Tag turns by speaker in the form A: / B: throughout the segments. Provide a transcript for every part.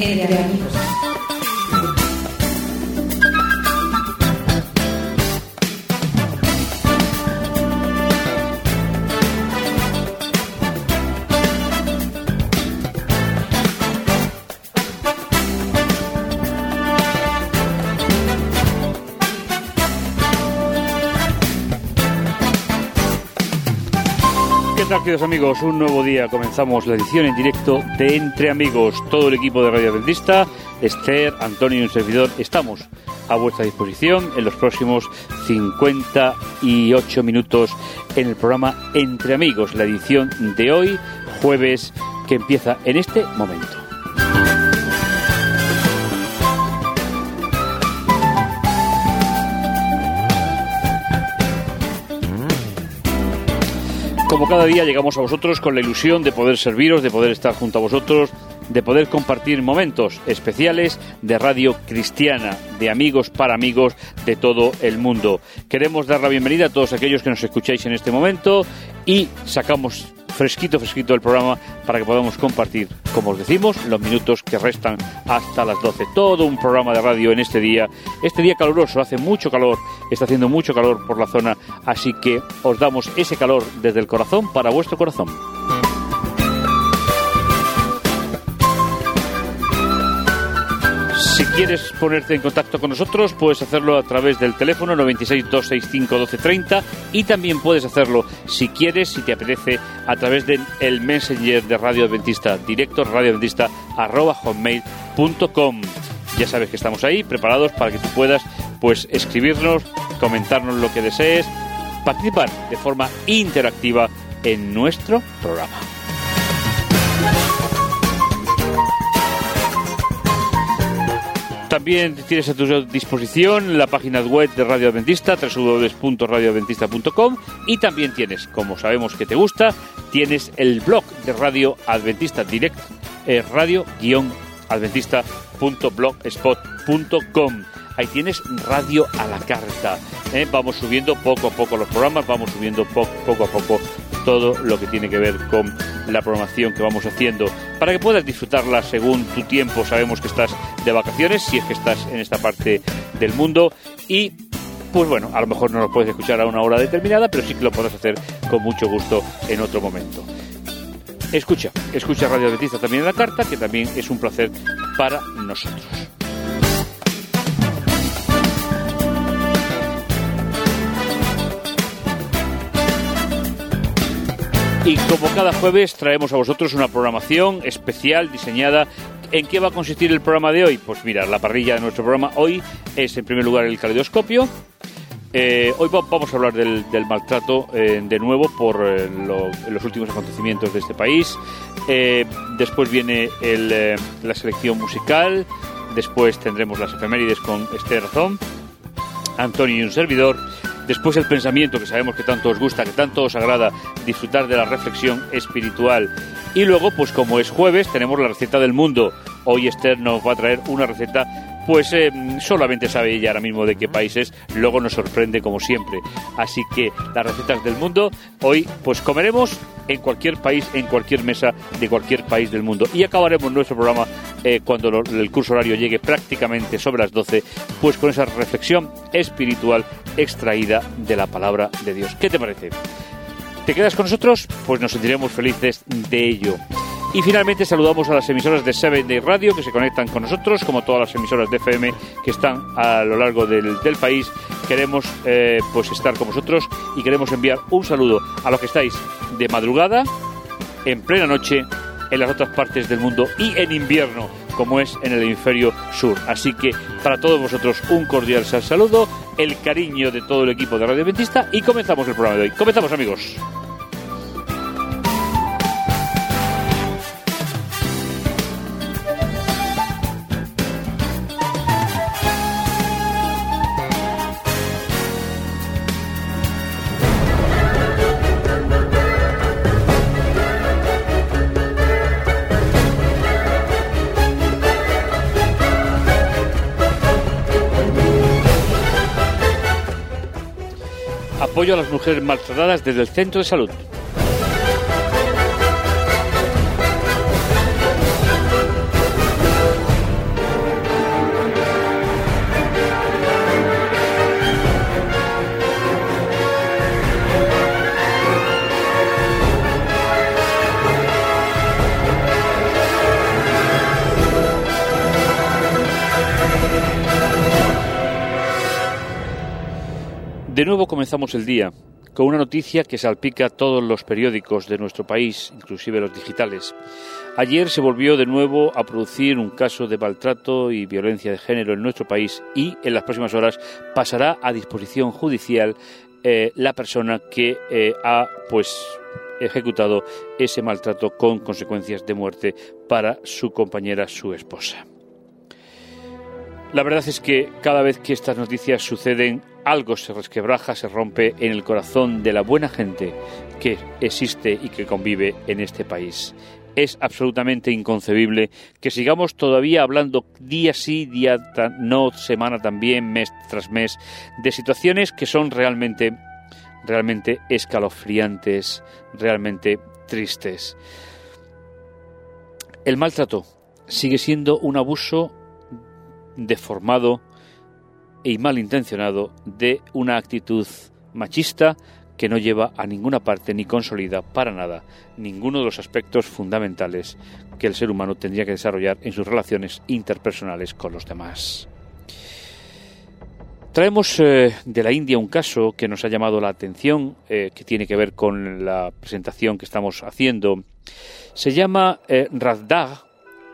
A: Entre amigos.
B: Queridos amigos? Un nuevo día. Comenzamos la edición en directo de Entre Amigos. Todo el equipo de Radio Adventista, Esther, Antonio y un servidor, estamos a vuestra disposición en los próximos 58 minutos en el programa Entre Amigos, la edición de hoy, jueves, que empieza en este momento. Como cada día llegamos a vosotros con la ilusión de poder serviros, de poder estar junto a vosotros, de poder compartir momentos especiales de radio cristiana, de amigos para amigos de todo el mundo. Queremos dar la bienvenida a todos aquellos que nos escucháis en este momento y sacamos fresquito, fresquito el programa para que podamos compartir, como os decimos, los minutos que restan hasta las 12. Todo un programa de radio en este día. Este día caluroso, hace mucho calor, está haciendo mucho calor por la zona, así que os damos ese calor desde el corazón para vuestro corazón. Si quieres ponerte en contacto con nosotros, puedes hacerlo a través del teléfono 96 265 1230 y también puedes hacerlo, si quieres, si te apetece, a través del el Messenger de Radio Adventista, directo radioadventista arroba hotmail.com. Ya sabes que estamos ahí, preparados para que tú puedas pues escribirnos, comentarnos lo que desees, participar de forma interactiva en nuestro programa. También tienes a tu disposición la página web de Radio Adventista, www.radioadventista.com y también tienes, como sabemos que te gusta, tienes el blog de Radio Adventista Direct, eh, radio-adventista.blogspot.com. Ahí tienes radio a la carta. ¿eh? Vamos subiendo poco a poco los programas, vamos subiendo po- poco a poco todo lo que tiene que ver con la programación que vamos haciendo para que puedas disfrutarla según tu tiempo. Sabemos que estás de vacaciones, si es que estás en esta parte del mundo y pues bueno, a lo mejor no lo puedes escuchar a una hora determinada, pero sí que lo podrás hacer con mucho gusto en otro momento. Escucha, escucha Radio Adventista también en la carta, que también es un placer para nosotros. Y como cada jueves traemos a vosotros una programación especial diseñada. ¿En qué va a consistir el programa de hoy? Pues mira, la parrilla de nuestro programa hoy es en primer lugar el caleidoscopio. Eh, hoy va- vamos a hablar del, del maltrato eh, de nuevo por eh, lo- los últimos acontecimientos de este país. Eh, después viene el, eh, la selección musical. Después tendremos las efemérides con Esther Razón. Antonio y un servidor. Después el pensamiento, que sabemos que tanto os gusta, que tanto os agrada disfrutar de la reflexión espiritual. Y luego, pues como es jueves, tenemos la receta del mundo. Hoy Esther nos va a traer una receta, pues eh, solamente sabe ella ahora mismo de qué país es, luego nos sorprende como siempre. Así que las recetas del mundo, hoy pues comeremos en cualquier país, en cualquier mesa de cualquier país del mundo. Y acabaremos nuestro programa eh, cuando el curso horario llegue prácticamente sobre las 12, pues con esa reflexión espiritual extraída de la palabra de Dios. ¿Qué te parece? ¿Te quedas con nosotros? Pues nos sentiremos felices de ello. Y finalmente saludamos a las emisoras de Seven Day Radio que se conectan con nosotros, como todas las emisoras de FM que están a lo largo del, país. Queremos eh, pues estar con vosotros y queremos enviar un saludo a los que estáis de madrugada, en plena noche, en las otras partes del mundo y en invierno, como es en el hemisferio sur. Así que para todos vosotros un cordial saludo, el cariño de todo el equipo de Radio Adventista y comenzamos el programa de hoy. Comenzamos amigos. A las mujeres maltratadas desde el centro de salud. De nuevo comenzamos el día con una noticia que salpica todos los periódicos de nuestro país, inclusive los digitales. Ayer se volvió de nuevo a producir un caso de maltrato y violencia de género en nuestro país y en las próximas horas pasará a disposición judicial eh, la persona que eh, ha pues ejecutado ese maltrato con consecuencias de muerte para su compañera, su esposa. La verdad es que cada vez que estas noticias suceden, algo se resquebraja, se rompe en el corazón de la buena gente que existe y que convive en este país. Es absolutamente inconcebible que sigamos todavía hablando día sí, día no, semana también, mes tras mes, de situaciones que son realmente, realmente escalofriantes, realmente tristes. El maltrato sigue siendo un abuso deformado y malintencionado de una actitud machista que no lleva a ninguna parte ni consolida para nada ninguno de los aspectos fundamentales que el ser humano tendría que desarrollar en sus relaciones interpersonales con los demás. Traemos eh, de la India un caso que nos ha llamado la atención, eh, que tiene que ver con la presentación que estamos haciendo. Se llama eh,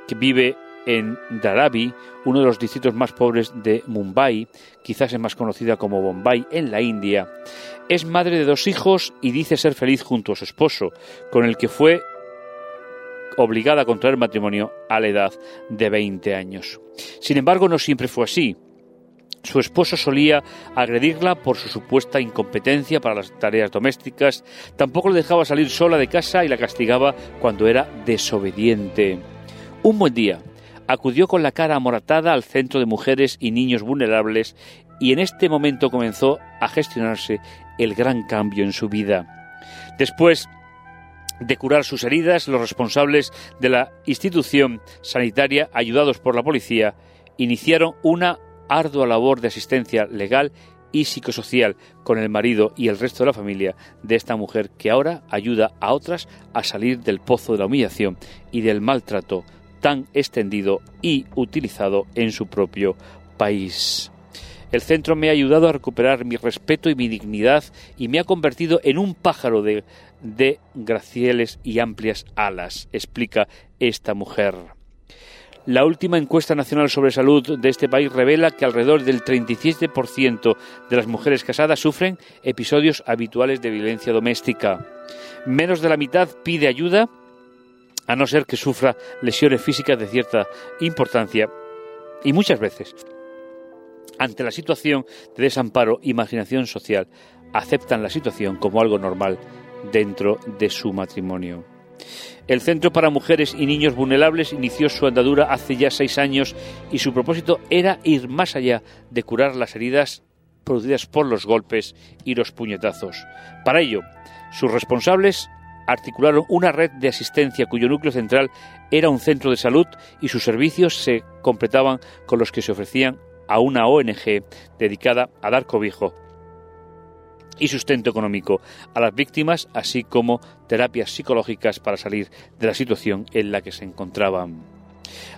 B: que vive en Dharavi, uno de los distritos más pobres de Mumbai, quizás es más conocida como Bombay en la India. Es madre de dos hijos y dice ser feliz junto a su esposo, con el que fue obligada a contraer matrimonio a la edad de 20 años. Sin embargo, no siempre fue así. Su esposo solía agredirla por su supuesta incompetencia para las tareas domésticas, tampoco le dejaba salir sola de casa y la castigaba cuando era desobediente. Un buen día, acudió con la cara amoratada al centro de mujeres y niños vulnerables y en este momento comenzó a gestionarse el gran cambio en su vida. Después de curar sus heridas, los responsables de la institución sanitaria, ayudados por la policía, iniciaron una ardua labor de asistencia legal y psicosocial con el marido y el resto de la familia de esta mujer que ahora ayuda a otras a salir del pozo de la humillación y del maltrato tan extendido y utilizado en su propio país. El centro me ha ayudado a recuperar mi respeto y mi dignidad y me ha convertido en un pájaro de, de gracieles y amplias alas, explica esta mujer. La última encuesta nacional sobre salud de este país revela que alrededor del 37% de las mujeres casadas sufren episodios habituales de violencia doméstica. Menos de la mitad pide ayuda a no ser que sufra lesiones físicas de cierta importancia y muchas veces, ante la situación de desamparo y marginación social, aceptan la situación como algo normal dentro de su matrimonio. El Centro para Mujeres y Niños Vulnerables inició su andadura hace ya seis años y su propósito era ir más allá de curar las heridas producidas por los golpes y los puñetazos. Para ello, sus responsables articularon una red de asistencia cuyo núcleo central era un centro de salud y sus servicios se completaban con los que se ofrecían a una ONG dedicada a dar cobijo y sustento económico a las víctimas, así como terapias psicológicas para salir de la situación en la que se encontraban.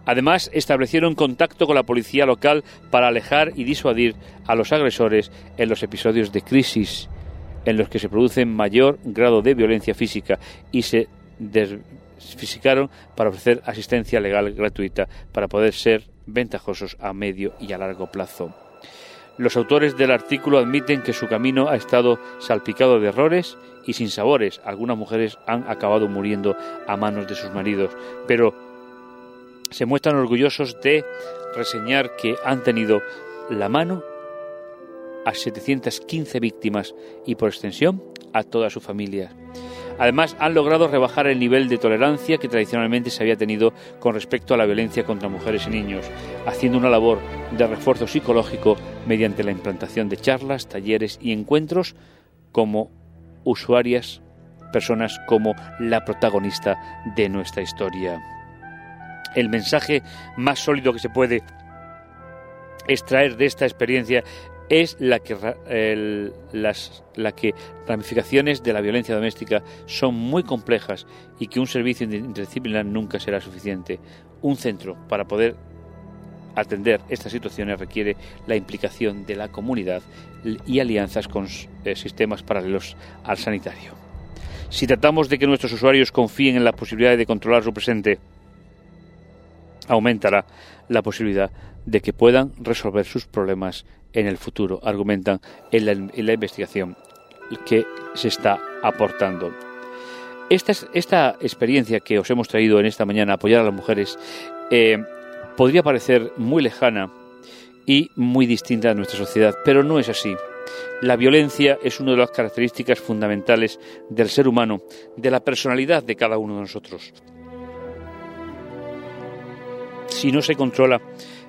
B: Además, establecieron contacto con la policía local para alejar y disuadir a los agresores en los episodios de crisis en los que se produce mayor grado de violencia física y se desfisicaron para ofrecer asistencia legal gratuita para poder ser ventajosos a medio y a largo plazo. Los autores del artículo admiten que su camino ha estado salpicado de errores y sin sabores. Algunas mujeres han acabado muriendo a manos de sus maridos, pero se muestran orgullosos de reseñar que han tenido la mano a 715 víctimas y por extensión a toda su familia. Además, han logrado rebajar el nivel de tolerancia que tradicionalmente se había tenido con respecto a la violencia contra mujeres y niños, haciendo una labor de refuerzo psicológico mediante la implantación de charlas, talleres y encuentros como usuarias, personas como la protagonista de nuestra historia. El mensaje más sólido que se puede extraer de esta experiencia es la que, las, la que ramificaciones de la violencia doméstica son muy complejas y que un servicio interdisciplinar nunca será suficiente. Un centro para poder atender estas situaciones requiere la implicación de la comunidad y alianzas con eh, sistemas paralelos al sanitario. Si tratamos de que nuestros usuarios confíen en la posibilidad de controlar su presente, aumentará la posibilidad de que puedan resolver sus problemas en el futuro, argumentan en la, investigación que se está aportando. Esta, esta, experiencia que os hemos traído en esta mañana, apoyar a las mujeres, eh, podría parecer muy lejana y muy distinta a nuestra sociedad, pero no es así. La violencia es una de las características fundamentales del ser humano, de la personalidad de cada uno de nosotros. Si no se controla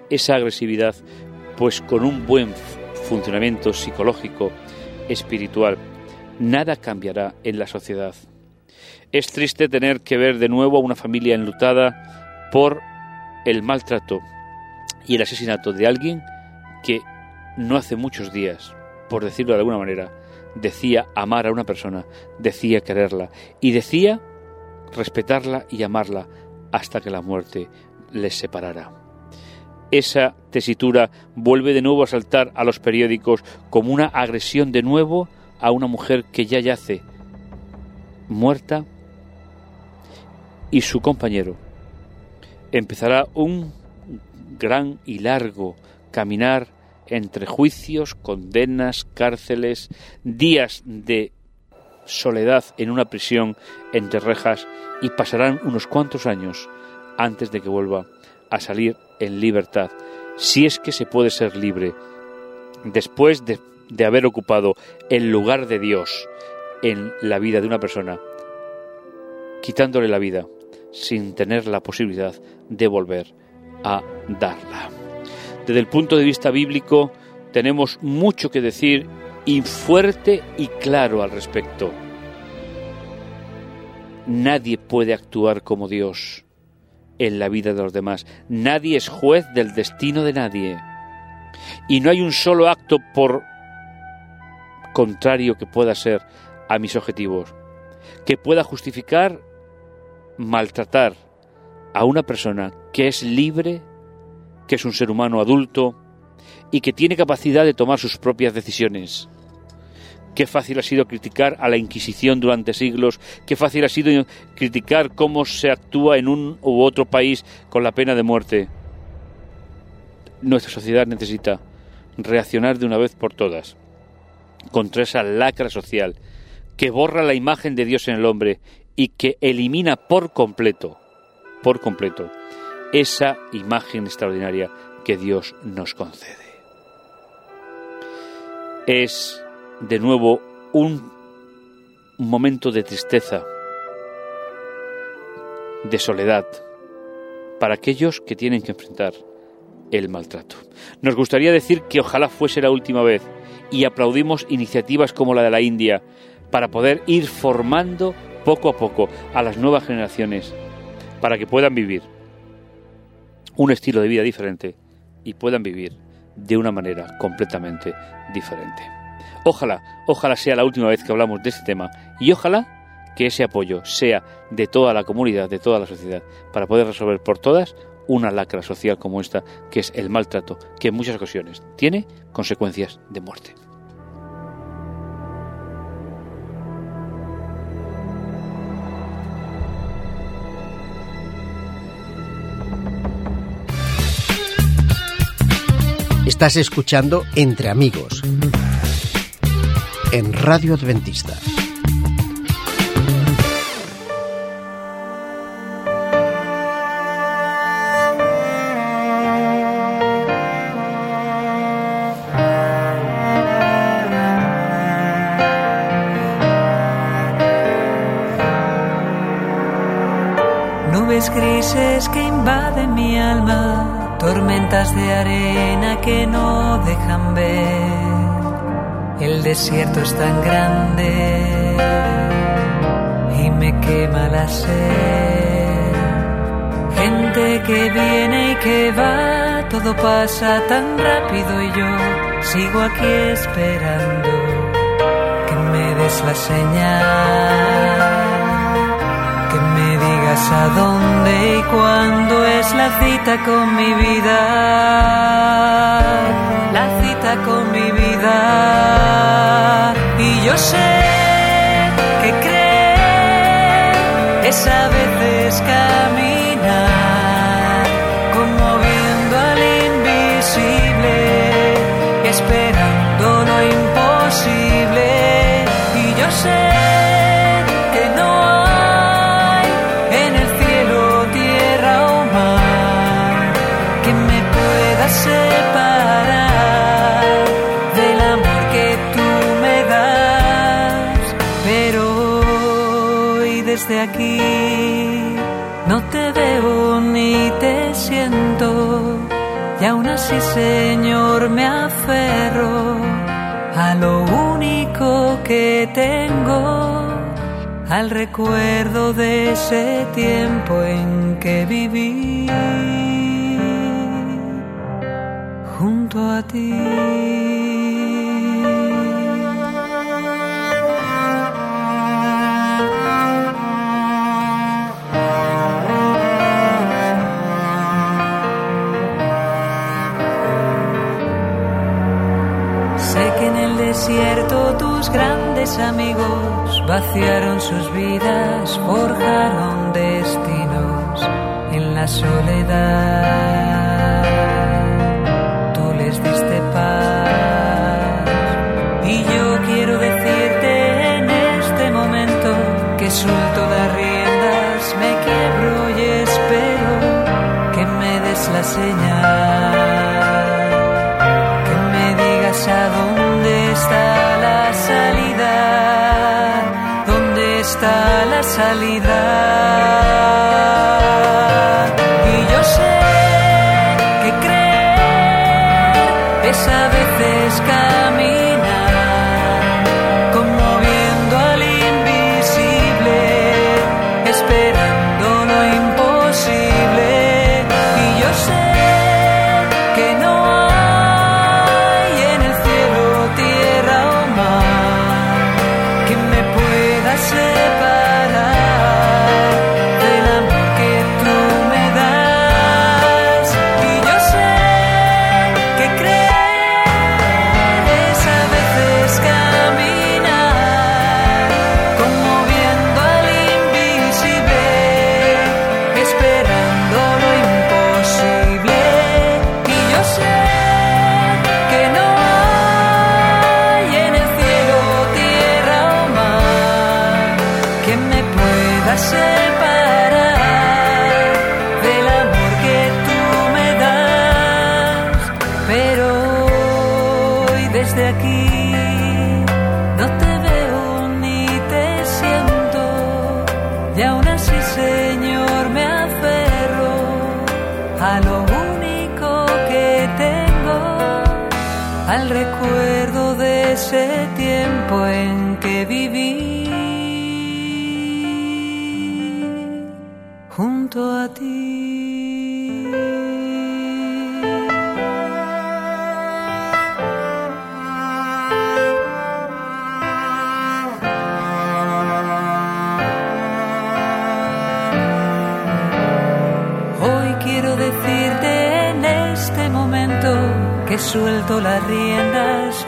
B: esa agresividad, pues con un buen funcionamiento psicológico, espiritual, nada cambiará en la sociedad. Es triste tener que ver de nuevo a una familia enlutada por el maltrato y el asesinato de alguien que no hace muchos días, por decirlo de alguna manera, decía amar a una persona, decía quererla y decía respetarla y amarla hasta que la muerte les separara. Esa tesitura vuelve de nuevo a saltar a los periódicos como una agresión de nuevo a una mujer que ya yace muerta y su compañero. Empezará un gran y largo caminar entre juicios, condenas, cárceles, días de soledad en una prisión entre rejas y pasarán unos cuantos años antes de que vuelva a salir en libertad, si es que se puede ser libre, después de, de haber ocupado el lugar de Dios en la vida de una persona, quitándole la vida sin tener la posibilidad de volver a darla. Desde el punto de vista bíblico tenemos mucho que decir y fuerte y claro al respecto. Nadie puede actuar como Dios en la vida de los demás. Nadie es juez del destino de nadie. Y no hay un solo acto por contrario que pueda ser a mis objetivos, que pueda justificar maltratar a una persona que es libre, que es un ser humano adulto y que tiene capacidad de tomar sus propias decisiones. Qué fácil ha sido criticar a la Inquisición durante siglos, qué fácil ha sido criticar cómo se actúa en un u otro país con la pena de muerte. Nuestra sociedad necesita reaccionar de una vez por todas contra esa lacra social que borra la imagen de Dios en el hombre y que elimina por completo, por completo, esa imagen extraordinaria que Dios nos concede. Es de nuevo un, momento de tristeza, de soledad, para aquellos que tienen que enfrentar el maltrato. Nos gustaría decir que ojalá fuese la última vez y aplaudimos iniciativas como la de la India para poder ir formando poco a poco a las nuevas generaciones para que puedan vivir un estilo de vida diferente y puedan vivir de una manera completamente diferente. Ojalá, ojalá sea la última vez que hablamos de este tema y ojalá que ese apoyo sea de toda la comunidad, de toda la sociedad, para poder resolver por todas una lacra social como esta, que es el maltrato, que en muchas ocasiones tiene consecuencias de muerte.
A: Estás escuchando Entre Amigos en Radio Adventista.
C: Nubes grises que invaden mi alma tormentas de arena que no dejan ver. El desierto es tan grande y me quema la sed. Gente que viene y que va, todo pasa tan rápido y yo sigo aquí esperando que me des la señal, digas a dónde y cuándo es la cita con mi vida. La cita con mi vida. Y yo sé que creer es a veces caminar, conmoviendo al invisible, esperando desde aquí no te veo ni te siento. Y aún así, Señor, me aferro a lo único que tengo, al recuerdo de ese tiempo en que viví a ti. Sé que en el desierto tus grandes amigos vaciaron sus vidas, forjaron destinos en la soledad. Está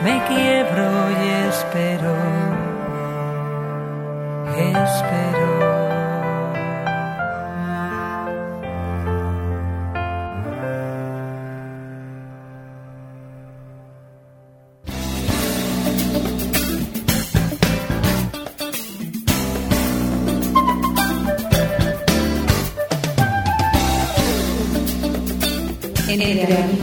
C: me quiebro y espero, espero.
D: Amigos.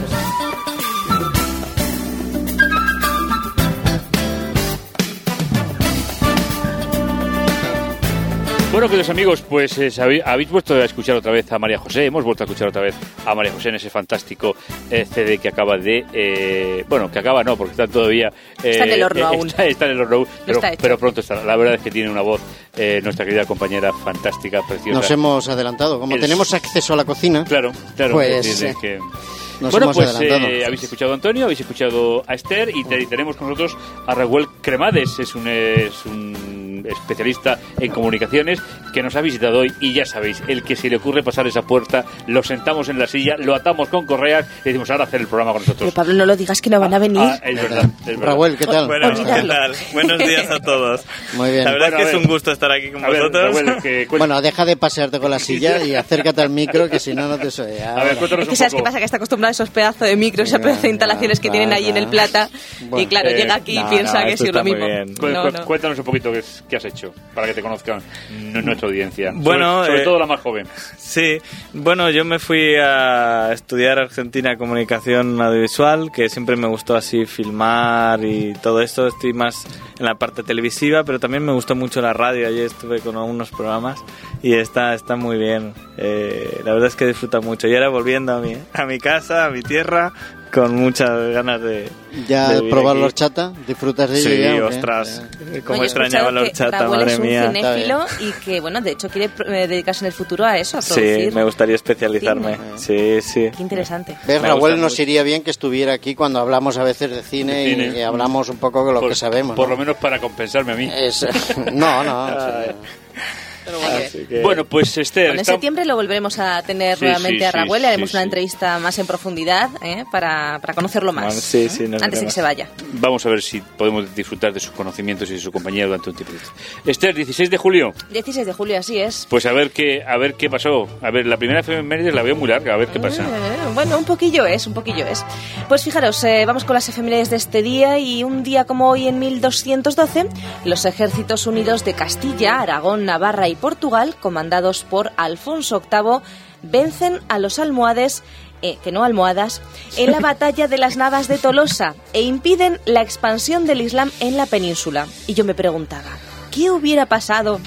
B: Bueno, queridos amigos, pues eh, habéis vuelto a escuchar otra vez a María José, hemos vuelto a escuchar otra vez a María José en ese fantástico eh, CD que acaba de... eh, bueno, que acaba no, porque está todavía... eh,
E: Está en el horno
B: eh,
E: aún.
B: Está, está en el horno, pero,
E: está
B: pero pronto estará. La verdad es que tiene una voz, eh, nuestra querida compañera fantástica, preciosa.
A: Nos hemos adelantado. Como tenemos acceso a la cocina,
B: Claro, claro.
A: Pues,
B: es decir,
A: eh,
B: que-
A: nos
B: bueno,
A: hemos
B: pues
A: adelantado.
B: eh, habéis escuchado a Antonio, habéis escuchado a Esther y, te- y tenemos con nosotros a Raúl Cremades, es un, es un especialista en comunicaciones que nos ha visitado hoy y ya sabéis, el que se le ocurre pasar esa puerta, lo sentamos en la silla, lo atamos con correas y decimos ahora hacer el programa con nosotros.
D: Pero Pablo, no lo digas que no van a venir.
B: Ah, es verdad, es verdad.
A: Raúl, ¿qué tal?
E: Bueno, ¿qué tal? Buenos días a todos.
A: Muy bien.
E: La verdad
B: Bueno,
E: es que
B: a
E: es
B: ver.
E: un gusto estar aquí con
B: A ver,
E: vosotros.
B: Raúl, que
A: Bueno, deja de pasearte con la silla y acércate al micro, que si no, no te soy.
B: a ver, cuéntanos
D: Es que
B: un
D: sabes qué
B: poco.
D: pasa, que está acostumbrado a esos pedazos de micros, esos pedazos de instalaciones que tienen allí en el Plata. Y
A: Bueno,
D: claro,
B: eh,
D: llega aquí y
E: no,
D: piensa
E: no,
D: que es lo mismo.
B: Cuéntanos un poquito qué, has hecho para que te conozcan nuestra audiencia. Sobre-
E: Bueno,
B: sobre,
E: eh,
B: todo la más joven.
E: Sí, bueno, yo me fui a estudiar Argentina Comunicación Audiovisual, que siempre me gustó así filmar y todo esto. Estoy más en la parte televisiva, pero también me gustó mucho la radio. Ayer estuve con algunos programas y está, está muy bien. Eh, la verdad es que disfruta mucho. Y ahora volviendo a mi, a mi casa, a mi tierra, con muchas ganas de...
A: ¿Ya
E: de
A: probar
E: aquí.
A: la horchata? ¿Disfrutas de
E: Sí,
A: ella? qué?
E: ostras,
A: Ya.
E: cómo
D: No,
E: extrañaba la horchata,
D: Raúl
E: madre
D: es un
E: mía.
D: cinéfilo y que, bueno, de hecho quiere eh, dedicarse en el futuro a eso, a
E: Sí, me gustaría especializarme. Sí, sí.
D: Qué interesante.
A: ¿Ves, Raúl? Nos
E: mucho.
A: iría bien que estuviera aquí cuando hablamos a veces de cine,
B: De cine.
A: Y, y hablamos un poco de lo
B: por,
A: que sabemos.
B: Por
A: ¿no?
B: lo menos para compensarme a mí.
A: Es- no, no. sí.
E: Así que-
B: Bueno, pues Esther,
D: Bueno, en
B: está-
D: septiembre lo volveremos a tener
B: Sí,
D: nuevamente
B: sí,
D: a
B: sí,
D: Raúl, le haremos
B: sí,
D: una
B: sí.
D: entrevista más en profundidad ¿eh? para, para conocerlo más.
E: Bueno, sí, sí,
D: antes
E: nos
D: de que se vaya.
B: vamos a ver si podemos disfrutar de sus conocimientos y de su compañía durante un tiempo. Esther, 16 de julio.
D: 16 de julio, así es.
B: Pues a ver qué, a ver qué pasó. A ver, la primera efemérides la veo muy larga, a ver qué pasa.
D: Eh, Bueno, un poquillo es, un poquillo es. Pues fijaros, eh, vamos con las efemérides de este día y un día como hoy en 1212, los ejércitos unidos de Castilla, Aragón, Navarra y Portugal, comandados por Alfonso VIII, vencen a los almohades eh, que no almohadas, en la batalla de las Navas de Tolosa e impiden la expansión del Islam en la península. Y yo me preguntaba, ¿qué hubiera pasado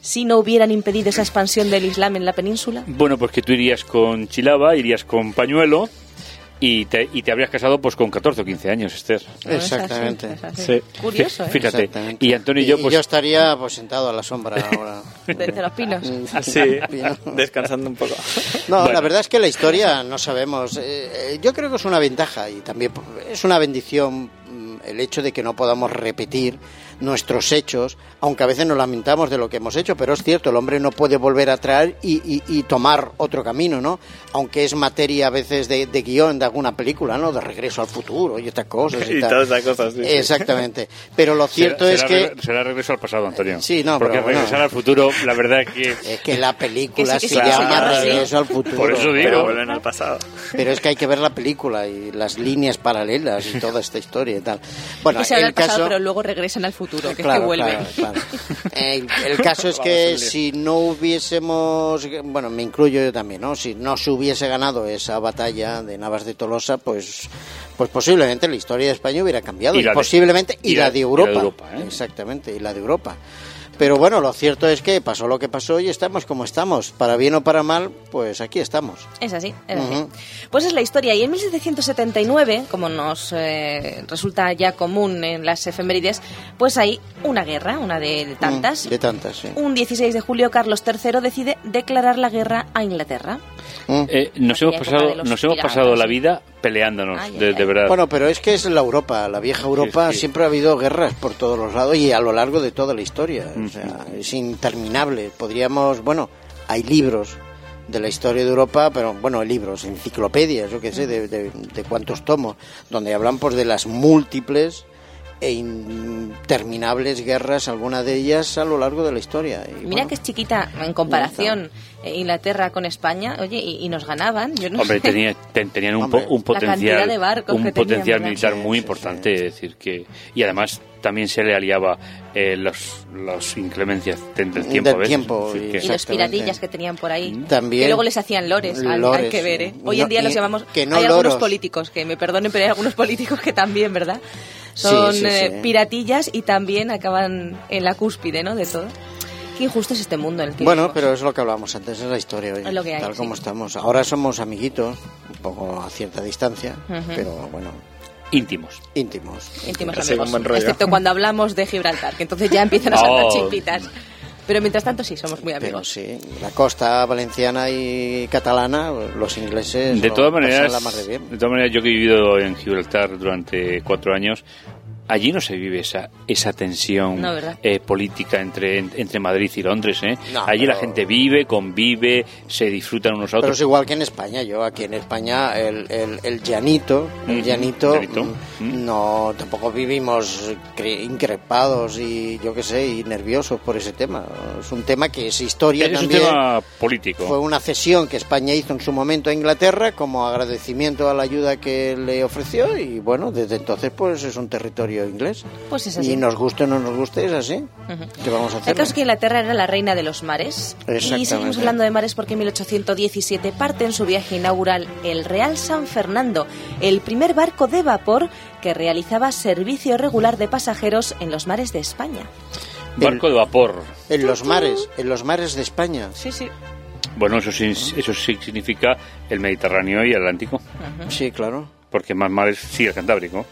D: si no hubieran impedido esa expansión del Islam en la península?
B: Bueno, pues que tú irías con Chilaba, irías con pañuelo y te, y te habrías casado pues con 14 o 15 años, Esther.
A: Exactamente.
D: Es así, es
E: Sí.
D: así. Curioso, ¿eh?
B: Fíjate. Y Antonio y yo, pues
A: yo estaría pues, sentado a la sombra ahora.
D: De, de los pinos.
E: Sí, descansando un poco.
A: No,
B: Bueno.
A: la verdad es que la historia no sabemos. Eh, eh, yo creo que es una ventaja y también es una bendición mm, el hecho de que no podamos repetir nuestros hechos, aunque a veces nos lamentamos de lo que hemos hecho, pero es cierto, el hombre no puede volver a traer y, y- y tomar otro camino, ¿no? Aunque es materia a veces de, de guion de alguna película, ¿no? De regreso al futuro y estas cosas. Y,
E: Y
A: tal.
E: todas esas cosas, sí.
A: Exactamente. Pero lo cierto
B: será,
A: es
B: será
A: que...
B: será regreso al pasado, Antonio.
A: Sí, no,
B: Porque
A: pero bueno.
B: regresar al futuro, la verdad es que...
A: Es que la película
D: Que sí, que
A: se llama. Regreso al futuro.
B: Por eso digo.
E: Pero vuelven al pasado.
A: Pero es que hay que ver la película y las líneas paralelas y toda esta historia y tal. Bueno,
D: que se habla
A: el
D: al pasado,
A: caso...
D: pero luego regresan al futuro, que es
A: Claro,
D: que vuelven.
A: claro, claro. El, el caso es que si no hubiésemos, bueno, me incluyo yo también, ¿no? Si no se hubiese ganado esa batalla de Navas de Tolosa, pues, pues posiblemente la historia de España hubiera cambiado
B: Y
A: y,
B: la de-
A: posiblemente y,
B: y
A: la,
B: la-
A: de
B: y la de
A: Europa,
B: Europa, ¿eh?
A: exactamente, y la de Europa. Pero bueno, lo cierto es que pasó lo que pasó y estamos como estamos. Para bien o para mal, pues aquí estamos.
D: Es así, es así. Pues es la historia. Y en 1779, como nos eh, resulta ya común en las efemérides, pues hay una guerra, una de tantas.
A: Mm, De tantas, sí.
D: Un 16 de julio, Carlos III decide declarar la guerra a Inglaterra.
A: Mm.
B: Eh, nos hemos pasado, nos hemos pasado la vida peleándonos,
D: Ay,
B: de,
D: ay,
B: de verdad.
A: Bueno, pero es que es la Europa, la vieja Europa, siempre ha habido guerras por todos los lados y a lo largo de toda la historia.
B: Mm.
A: O sea, es interminable. Podríamos, bueno, hay libros de la historia de Europa, pero bueno, libros, enciclopedias, yo qué sé, de, de- de cuántos tomos, donde hablan pues de las múltiples e interminables guerras, algunas de ellas a lo largo de la historia. Y,
D: Mira
A: bueno,
D: que es chiquita en comparación Inglaterra con España, oye, y, y nos ganaban. Yo no
B: Hombre,
D: sé.
B: tenía- ten- tenían un, po-
A: Hombre,
B: un
D: la cantidad
B: potencial,
D: de barcos
B: un
D: que tenían,
B: potencial
D: ¿verdad?
B: militar
A: Sí,
B: muy
A: sí,
B: importante, es decir que y además también se le aliaba eh, los, los inclemencias de- del tiempo.
A: Del
B: a veces,
A: tiempo, y
B: que-
D: Y los piratillas que tenían por ahí.
A: También.
D: Que luego les hacían lores, hay- hay,
A: Lores,
D: que ver, ¿eh?
A: sí.
D: Hoy
A: No,
D: en día los llamamos...
A: que no
D: hay algunos
A: loros.
D: políticos, que me perdonen, pero hay algunos políticos que también, ¿verdad? Son
A: Sí, sí,
D: eh,
A: sí.
D: piratillas y también acaban en la cúspide, ¿no? De todo. Qué injusto es este mundo en el que
A: Bueno,
D: vivimos.
A: pero es lo que hablábamos antes, es la historia hoy,
D: Es lo que hay,
A: tal
D: sí.
A: como estamos. Ahora somos amiguitos, un poco a cierta distancia,
D: Ujú.
A: pero bueno,
B: íntimos.
A: íntimos.
D: íntimos amigos, excepto cuando hablamos de Gibraltar, que entonces ya empiezan a saltar
B: Oh.
D: chispitas. Pero mientras tanto sí, somos muy
A: Pero
D: amigos.
A: sí, la costa valenciana y catalana, los ingleses
B: De todas maneras,
A: la mar de bien.
B: de todas maneras, yo que he vivido en Gibraltar durante cuatro años, allí no se vive esa esa tensión eh, política entre entre Madrid y Londres. ¿eh?
A: No,
B: allí la
A: pero-
B: gente vive, convive, se disfrutan unos a
A: Pero
B: otros.
A: es igual que en España. Yo aquí en España, el, el, el llanito, el llanito,
B: llanito,
A: mm,
B: mm.
A: no, tampoco vivimos cre- increpados y yo qué sé, y nerviosos por ese tema. Es un tema que es historia
B: es un
A: también.
B: tema político.
A: Fue una cesión que España hizo en su momento a Inglaterra como agradecimiento a la ayuda que le ofreció y bueno, desde entonces pues es un territorio inglés.
D: Pues es así.
A: Y nos guste o no nos guste, es así.
D: Ujú.
A: ¿Qué vamos a
D: El
A: hacer?
D: caso es que Inglaterra era la reina de los mares. Y seguimos hablando de mares porque en 1817 parte en su viaje inaugural el Real San Fernando, el primer barco de vapor que realizaba servicio regular de pasajeros en los mares de España.
B: Barco de vapor.
A: En los mares, en los mares de España.
D: Sí, sí.
B: Bueno, eso sí, eso sí significa el Mediterráneo y el Atlántico,
A: Sí, claro.
B: porque más mares sí el Cantábrico.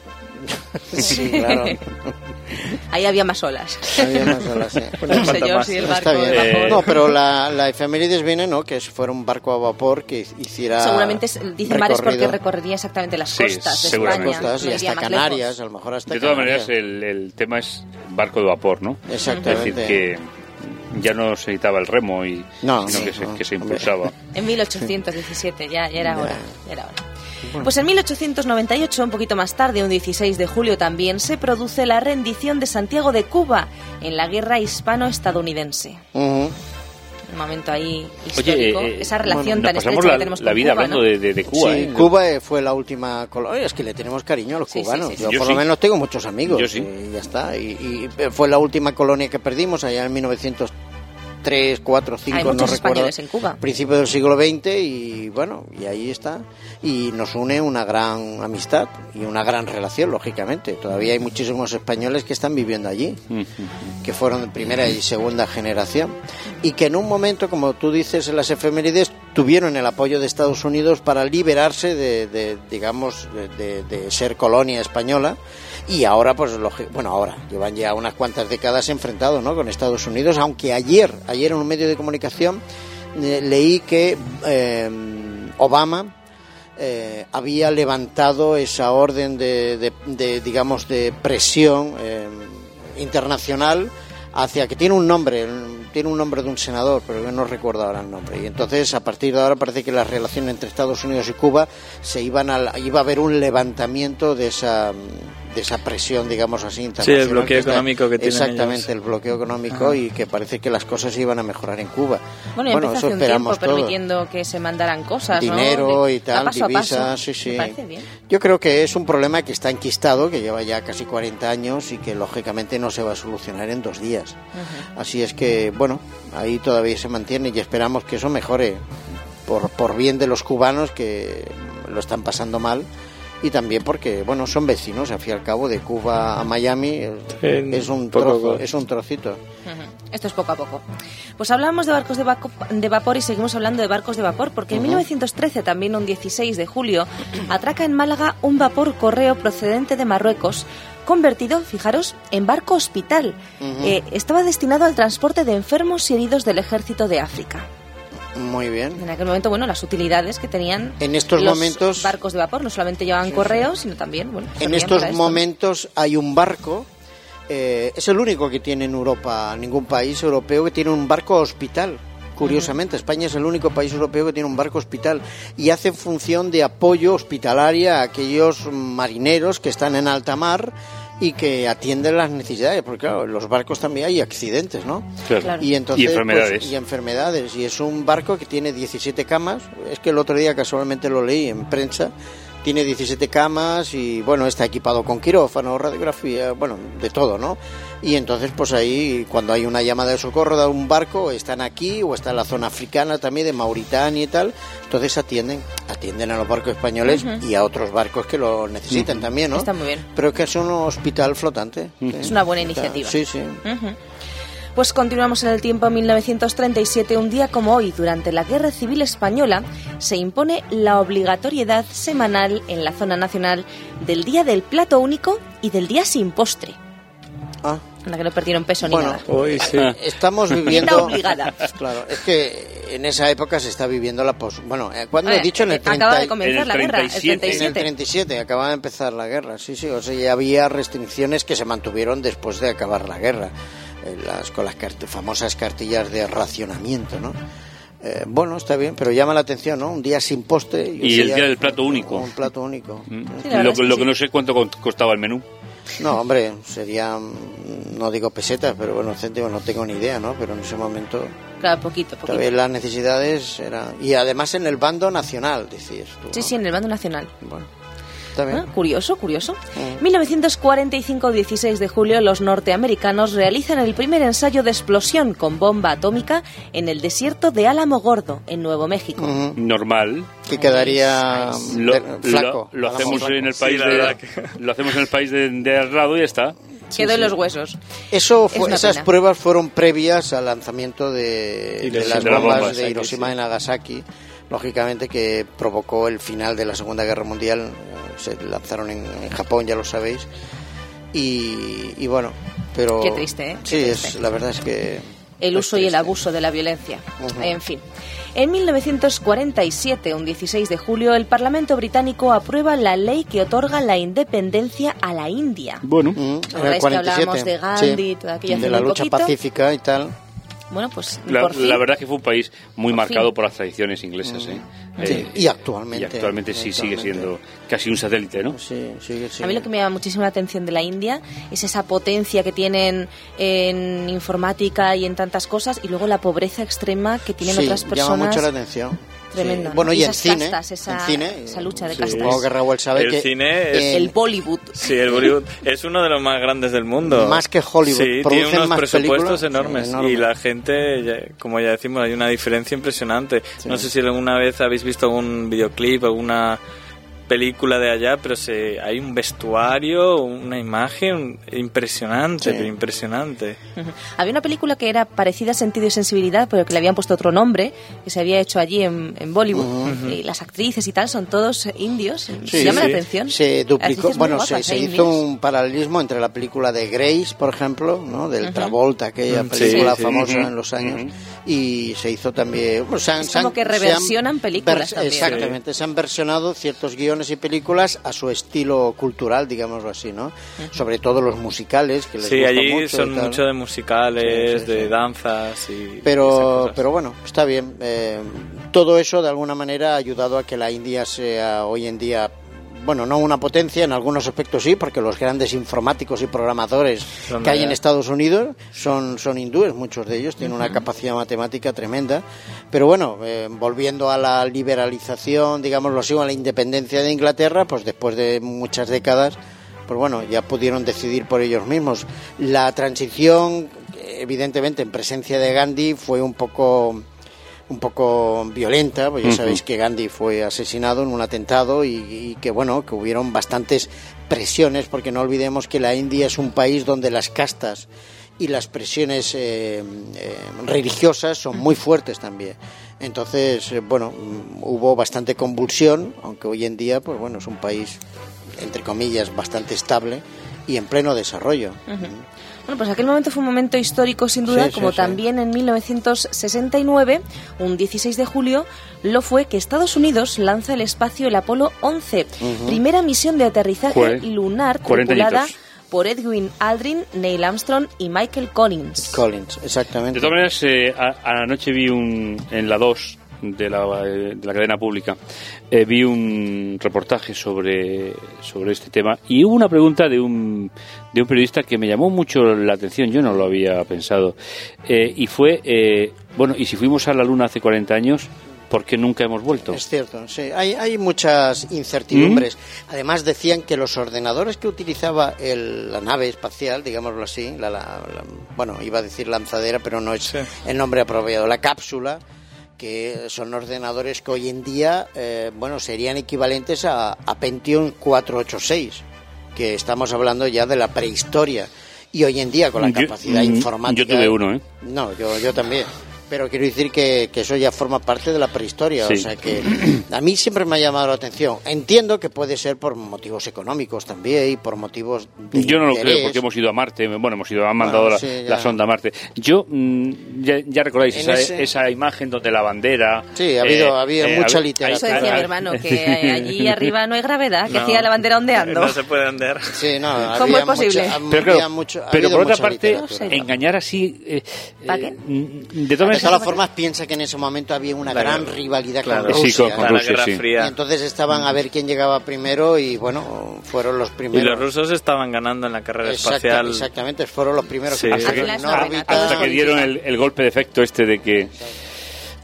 A: Sí, claro.
D: Ahí había más olas.
A: Había más olas, sí.
D: No sé yo
E: más.
D: si el barco
A: Está
D: de
A: bien.
D: vapor...
A: No, pero la, la efemérides viene, ¿no? Que fuera un barco a vapor que hiciera.
D: Seguramente es- dice mares porque recorrería exactamente las
B: Sí,
D: costas de
B: seguramente.
D: España.
A: costas y hasta Canarias, a lo mejor hasta
B: De todas
A: Canarias.
B: maneras, el, el tema es barco de vapor, ¿no?
A: Exactamente.
B: Es decir, que ya no se necesitaba el remo, y,
A: No,
B: sino
A: sí,
B: que, se,
A: no,
B: que se impulsaba.
D: En 1817, ya, ya era
A: Ya.
D: hora. ya era hora. Pues en 1898, un poquito más tarde, un 16 de julio también, se produce la rendición de Santiago de Cuba en la guerra hispano-estadounidense. Un momento ahí histórico.
B: eh,
D: Esa relación tan estrecha
B: la,
D: que tenemos
B: la
D: con
B: vida
D: Cuba,
B: hablando
D: ¿no?
B: de, de- de Cuba.
A: sí,
B: ¿eh?
A: Cuba eh, fue la última colonia. Es que le tenemos cariño a los
D: Sí,
A: cubanos.
D: sí, sí.
A: Yo,
B: Yo
A: por
B: sí.
A: lo menos tengo muchos amigos.
B: Yo sí.
A: Y ya está. Y, y fue la última colonia que perdimos allá en 1903, 4, 5,
D: Hay
A: no
D: muchos
A: recuerdo.
D: españoles en Cuba.
A: Principio del siglo XX y bueno, y ahí está. Y nos une una gran amistad y una gran relación, lógicamente. Todavía hay muchísimos españoles que están viviendo allí que fueron de primera y segunda generación y que en un momento, como tú dices en las efemérides, tuvieron el apoyo de Estados Unidos para liberarse de, digamos, de, ser colonia española y ahora, pues, bueno, ahora llevan ya unas cuantas décadas enfrentados, ¿no? Con Estados Unidos, aunque ayer, ayer en un medio de comunicación eh, leí que eh, Obama eh, había levantado esa orden de, de- digamos de presión internacional hacia que tiene un nombre tiene un nombre de un senador pero yo no recuerdo ahora el nombre y entonces a partir de ahora parece que la relación entre Estados Unidos y Cuba se iban a, iba a haber un levantamiento de esa de esa presión digamos así internacional
E: bloqueo
A: está-
E: económico que tienen
A: exactamente
E: ellos.
A: el bloqueo económico y que parece que las cosas iban a mejorar en Cuba
D: Bueno, empezó
A: eso
D: hace un tiempo
A: esperamos
D: permitiendo que se mandaran cosas,
A: dinero y
D: a
A: tal, divisas,
D: paso.
A: sí, sí.
D: Me parece bien.
A: Yo creo que es un problema que está enquistado, que lleva ya casi 40 años y que lógicamente no se va a solucionar en dos días. Así es que, bueno, ahí todavía se mantiene y esperamos que eso mejore por, por bien de los cubanos que lo están pasando mal y también porque, bueno, son vecinos, al fin y al cabo, de Cuba a Miami eh, es un trozo, es un trocito.
D: Esto es poco a poco. Pues hablamos de barcos de, vaco- de vapor y seguimos hablando de barcos de vapor, porque en 1913, también un 16 de julio, atraca en Málaga un vapor correo procedente de Marruecos, convertido, fijaros, en barco hospital. Eh, estaba destinado al transporte de enfermos y heridos del ejército de África.
A: Muy bien.
D: En aquel momento, bueno, las utilidades que tenían
A: En estos
D: los
A: momentos-
D: barcos de vapor no solamente llevaban correos, sino también, bueno,
A: En estos momentos hay un barco, eh, es el único que tiene en Europa, ningún país europeo que tiene un barco hospital. Curiosamente, España es el único país europeo que tiene un barco hospital y hace función de apoyo hospitalaria a aquellos marineros que están en alta mar y que atienden las necesidades, porque claro, en los barcos también hay accidentes, ¿no?
B: Claro.
D: Claro.
A: Y entonces
B: Y enfermedades.
A: pues, y enfermedades y es un barco que tiene 17 camas, es que el otro día casualmente lo leí en prensa. Tiene 17 camas y bueno, está equipado con quirófano, radiografía, bueno, de todo, ¿no? Y entonces pues ahí cuando hay una llamada de socorro de un barco, están aquí o está en la zona africana también de Mauritania y tal, entonces atienden, atienden a los barcos españoles y a otros barcos que lo necesitan también, ¿no?
D: Está muy bien.
A: Pero que es un hospital flotante. sí.
D: Es una buena iniciativa.
A: Sí, sí.
D: Pues continuamos en el tiempo 1937, un día como hoy, durante la Guerra Civil Española, se impone la obligatoriedad semanal en la zona nacional del Día del Plato Único y del Día sin postre,
A: Ah.
D: en la que no perdieron peso ni nada.
E: Uy, sí.
A: Estamos
D: Dieta
A: viviendo.
D: obligada.
A: Claro, es que en esa época se está viviendo la pos... Bueno, eh, cuando
D: Eh,
A: he dicho en el
D: eh, acaba
A: 30
D: de
A: y-
D: comenzar
B: el
D: la guerra, el
B: 37.
A: En
D: 37.
A: el 37 acababa de empezar la guerra, sí, sí, o sea, ya había restricciones que se mantuvieron después de acabar la guerra, las, con las cart- famosas cartillas de racionamiento, ¿no? Eh, bueno, está bien, pero llama la atención, ¿no? Un día sin postre
B: Y el día del plato único.
A: Un plato único.
B: Mm.
D: Sí,
B: lo,
D: es que
B: lo
D: sí.
B: que no sé cuánto co- costaba el menú.
A: No, hombre, serían, no digo pesetas, pero bueno, céntimos, no tengo ni idea, ¿no? Pero en ese momento,
D: Claro, poquito, poquito.
A: tal vez las necesidades eran... Y además en el bando nacional, decís tú.
D: Sí,
A: ¿no?
D: sí, en el bando nacional.
A: Bueno, bien.
D: Ah, Curioso, curioso.
A: Mm.
D: 1945, 16 de julio, los norteamericanos realizan el primer ensayo de explosión con bomba atómica en el desierto de Álamo Gordo, en Nuevo México.
A: Ujú.
B: Normal.
A: que quedaría
B: Lo,
A: flaco.
B: lo hacemos
A: flaco.
B: en el país de,
E: verdad
B: lo hacemos en el país de, de al lado y ya está.
D: Quedó en los huesos.
A: Eso fue, esas
D: pena.
A: pruebas fueron previas al lanzamiento de, de
E: Hiroshima.
A: las bombas
B: bombas,
A: de Hiroshima
E: sí.
A: y Nagasaki, lógicamente que provocó el final de la Segunda Guerra Mundial. eh, Se lanzaron en, en Japón, ya lo sabéis. Y, y bueno, pero
D: Qué triste, ¿eh? Qué
A: sí,
D: triste.
A: es la verdad es que
D: El uso y el abuso de la violencia. En fin. En 1947, un 16 de julio, el Parlamento británico aprueba la ley que otorga la independencia a la India.
B: Bueno,
A: Mm, en el
D: que hablábamos
A: 47,
D: de Gandhi,
A: sí,
D: toda aquella
A: de la lucha
D: poquito.
A: pacífica y tal.
D: Bueno, pues
B: la,
D: por fin.
B: la verdad que fue un país muy
D: Por
B: marcado
D: fin.
B: por las tradiciones inglesas. ¿eh?
A: Sí,
B: Eh,
A: y actualmente.
B: Y actualmente sí sigue siendo casi un satélite, ¿no?
A: Sí, sigue, sigue.
D: A mí lo que me llama muchísimo la atención de la India es esa potencia que tienen en informática y en tantas cosas y luego la pobreza extrema que tienen
A: Sí,
D: otras
A: llama
D: personas.
A: mucho la atención.
D: Tremenda,
A: Sí.
D: ¿no?
A: Bueno,
D: Y
A: y, en cine,
D: castas, esa-
A: en cine,
D: esa lucha de
E: Sí.
D: castas.
A: Supongo que Raúl sabe
E: El
A: que
E: cine es-
D: El Bollywood.
E: Sí, el Bollywood es uno de los más grandes del mundo.
A: Más que Hollywood.
E: Sí, tiene unos
A: más
E: presupuestos enormes.
A: Sí, enorme.
E: Y la gente, ya- como ya decimos, hay una diferencia impresionante. No sé si alguna vez habéis visto algún videoclip, alguna película de allá, pero se, hay un vestuario, una imagen impresionante,
A: Sí.
E: pero impresionante.
D: Había una película que era parecida a Sentido y Sensibilidad, pero que le habían puesto otro nombre, que se había hecho allí en, en Bollywood. Y las actrices y tal son todos indios.
A: Sí,
D: llama
E: sí.
D: la atención.
A: Se duplicó, bueno, se,
D: guapas,
A: se
D: ¿eh?
A: hizo un paralelismo entre la película de Grace, por ejemplo, ¿no? del Travolta, aquella película
E: sí, sí.
A: famosa en los años, y se hizo también... se han-
D: Es
A: se han-
D: como que
A: se
D: reversionan películas
A: vers-
D: también.
A: Exactamente, se han versionado ciertos guiones y películas a su estilo cultural, digámoslo así, ¿no? Sobre todo los musicales, que les
E: Sí,
A: gusta
E: allí
A: mucho
E: son mucho de musicales,
A: Sí, sí,
E: de
A: sí.
E: danzas y
A: pero pero bueno está bien eh, todo eso de alguna manera ha ayudado a que la India sea hoy en día bueno no una potencia en algunos aspectos sí porque los grandes informáticos y programadores
E: Son
A: que hay en Estados Unidos son son hindúes muchos de ellos tienen una capacidad matemática tremenda. Pero bueno eh, volviendo a la liberalización digámoslo así o a la independencia de Inglaterra pues después de muchas décadas pues bueno, ya pudieron decidir por ellos mismos. La transición, evidentemente, en presencia de Gandhi fue un poco un poco violenta, pues ya sabéis que Gandhi fue asesinado en un atentado y, y que bueno, que hubieron bastantes presiones, porque no olvidemos que la India es un país donde las castas y las presiones eh, eh, religiosas son muy fuertes también. Entonces, eh, bueno, hubo bastante convulsión, aunque hoy en día, pues bueno, es un país entre comillas, bastante estable y en pleno desarrollo.
D: Bueno, pues aquel momento fue un momento histórico sin duda,
A: Sí,
D: como
A: sí.
D: también en 1969, un 16 de julio, lo fue que Estados Unidos lanza al espacio el Apolo 11, primera misión de aterrizaje
B: Jue-
D: lunar
B: 40
D: tripulada por Edwin Aldrin, Neil Armstrong y Michael Collins.
A: Collins, exactamente.
B: De todas maneras, eh, a- anoche vi un, en la 2 de la, de la cadena pública, eh, vi un reportaje sobre, sobre este tema y hubo una pregunta de un, de un periodista que me llamó mucho la atención, yo no lo había pensado, eh, y fue, eh, bueno, ¿y si fuimos a la Luna hace 40 años, por qué nunca hemos vuelto?
A: Es cierto, sí. Hay, hay muchas incertidumbres.
B: ¿Mm?
A: Además decían que los ordenadores que utilizaba el- la nave espacial, digámoslo así, la, la- la- bueno, iba a decir lanzadera, pero no es
E: Sí.
A: el nombre apropiado, la cápsula, que son ordenadores que hoy en día, eh, bueno, serían equivalentes a, a Pentium 486, que estamos hablando ya de la prehistoria. Y hoy en día, con la
B: Yo-
A: capacidad informática...
B: yo tuve uno, ¿eh?
A: No, yo, yo también. Pero quiero decir que, que eso ya forma parte de la prehistoria,
B: Sí.
A: o sea que a mí siempre me ha llamado la atención. Entiendo que puede ser por motivos económicos también y por motivos de
B: Yo no lo
A: interés.
B: creo porque hemos ido a Marte, bueno, hemos ido, han mandado
A: Bueno,
B: la,
A: sí, ya.
B: la sonda a Marte. Yo, mm, ya, ya recordáis esa,
A: ese-
B: esa imagen donde la bandera...
A: Sí, ha habido-
B: eh,
A: había
B: eh,
A: mucha
B: hab-
A: literatura.
D: Eso decía mi hermano, que allí arriba no hay gravedad, que hacía la bandera ondeando.
E: No se puede andar.
A: Sí, no,
D: ¿Cómo
A: había
D: es posible?
A: mucha-
B: Pero, claro,
A: mucho- ha
B: pero por otra parte,
A: literatura.
D: No
B: engañar así... eh,
D: ¿Pa
B: eh,
D: qué?
B: de todas
A: De todas formas, piensa que en ese momento había una
E: La
A: gran
E: guerra.
A: rivalidad
E: Claro.
A: con
B: Sí,
A: Rusia.
B: con- con
E: la
B: Rusia,
E: Guerra
B: sí.
A: Y entonces estaban a ver quién llegaba primero y bueno, fueron los
E: Y
A: primeros.
E: los rusos estaban ganando en la carrera espacial.
A: Exactamente, fueron los primeros
E: Sí.
A: que
B: hasta que,
D: hasta que
B: dieron el, el golpe de efecto este de que...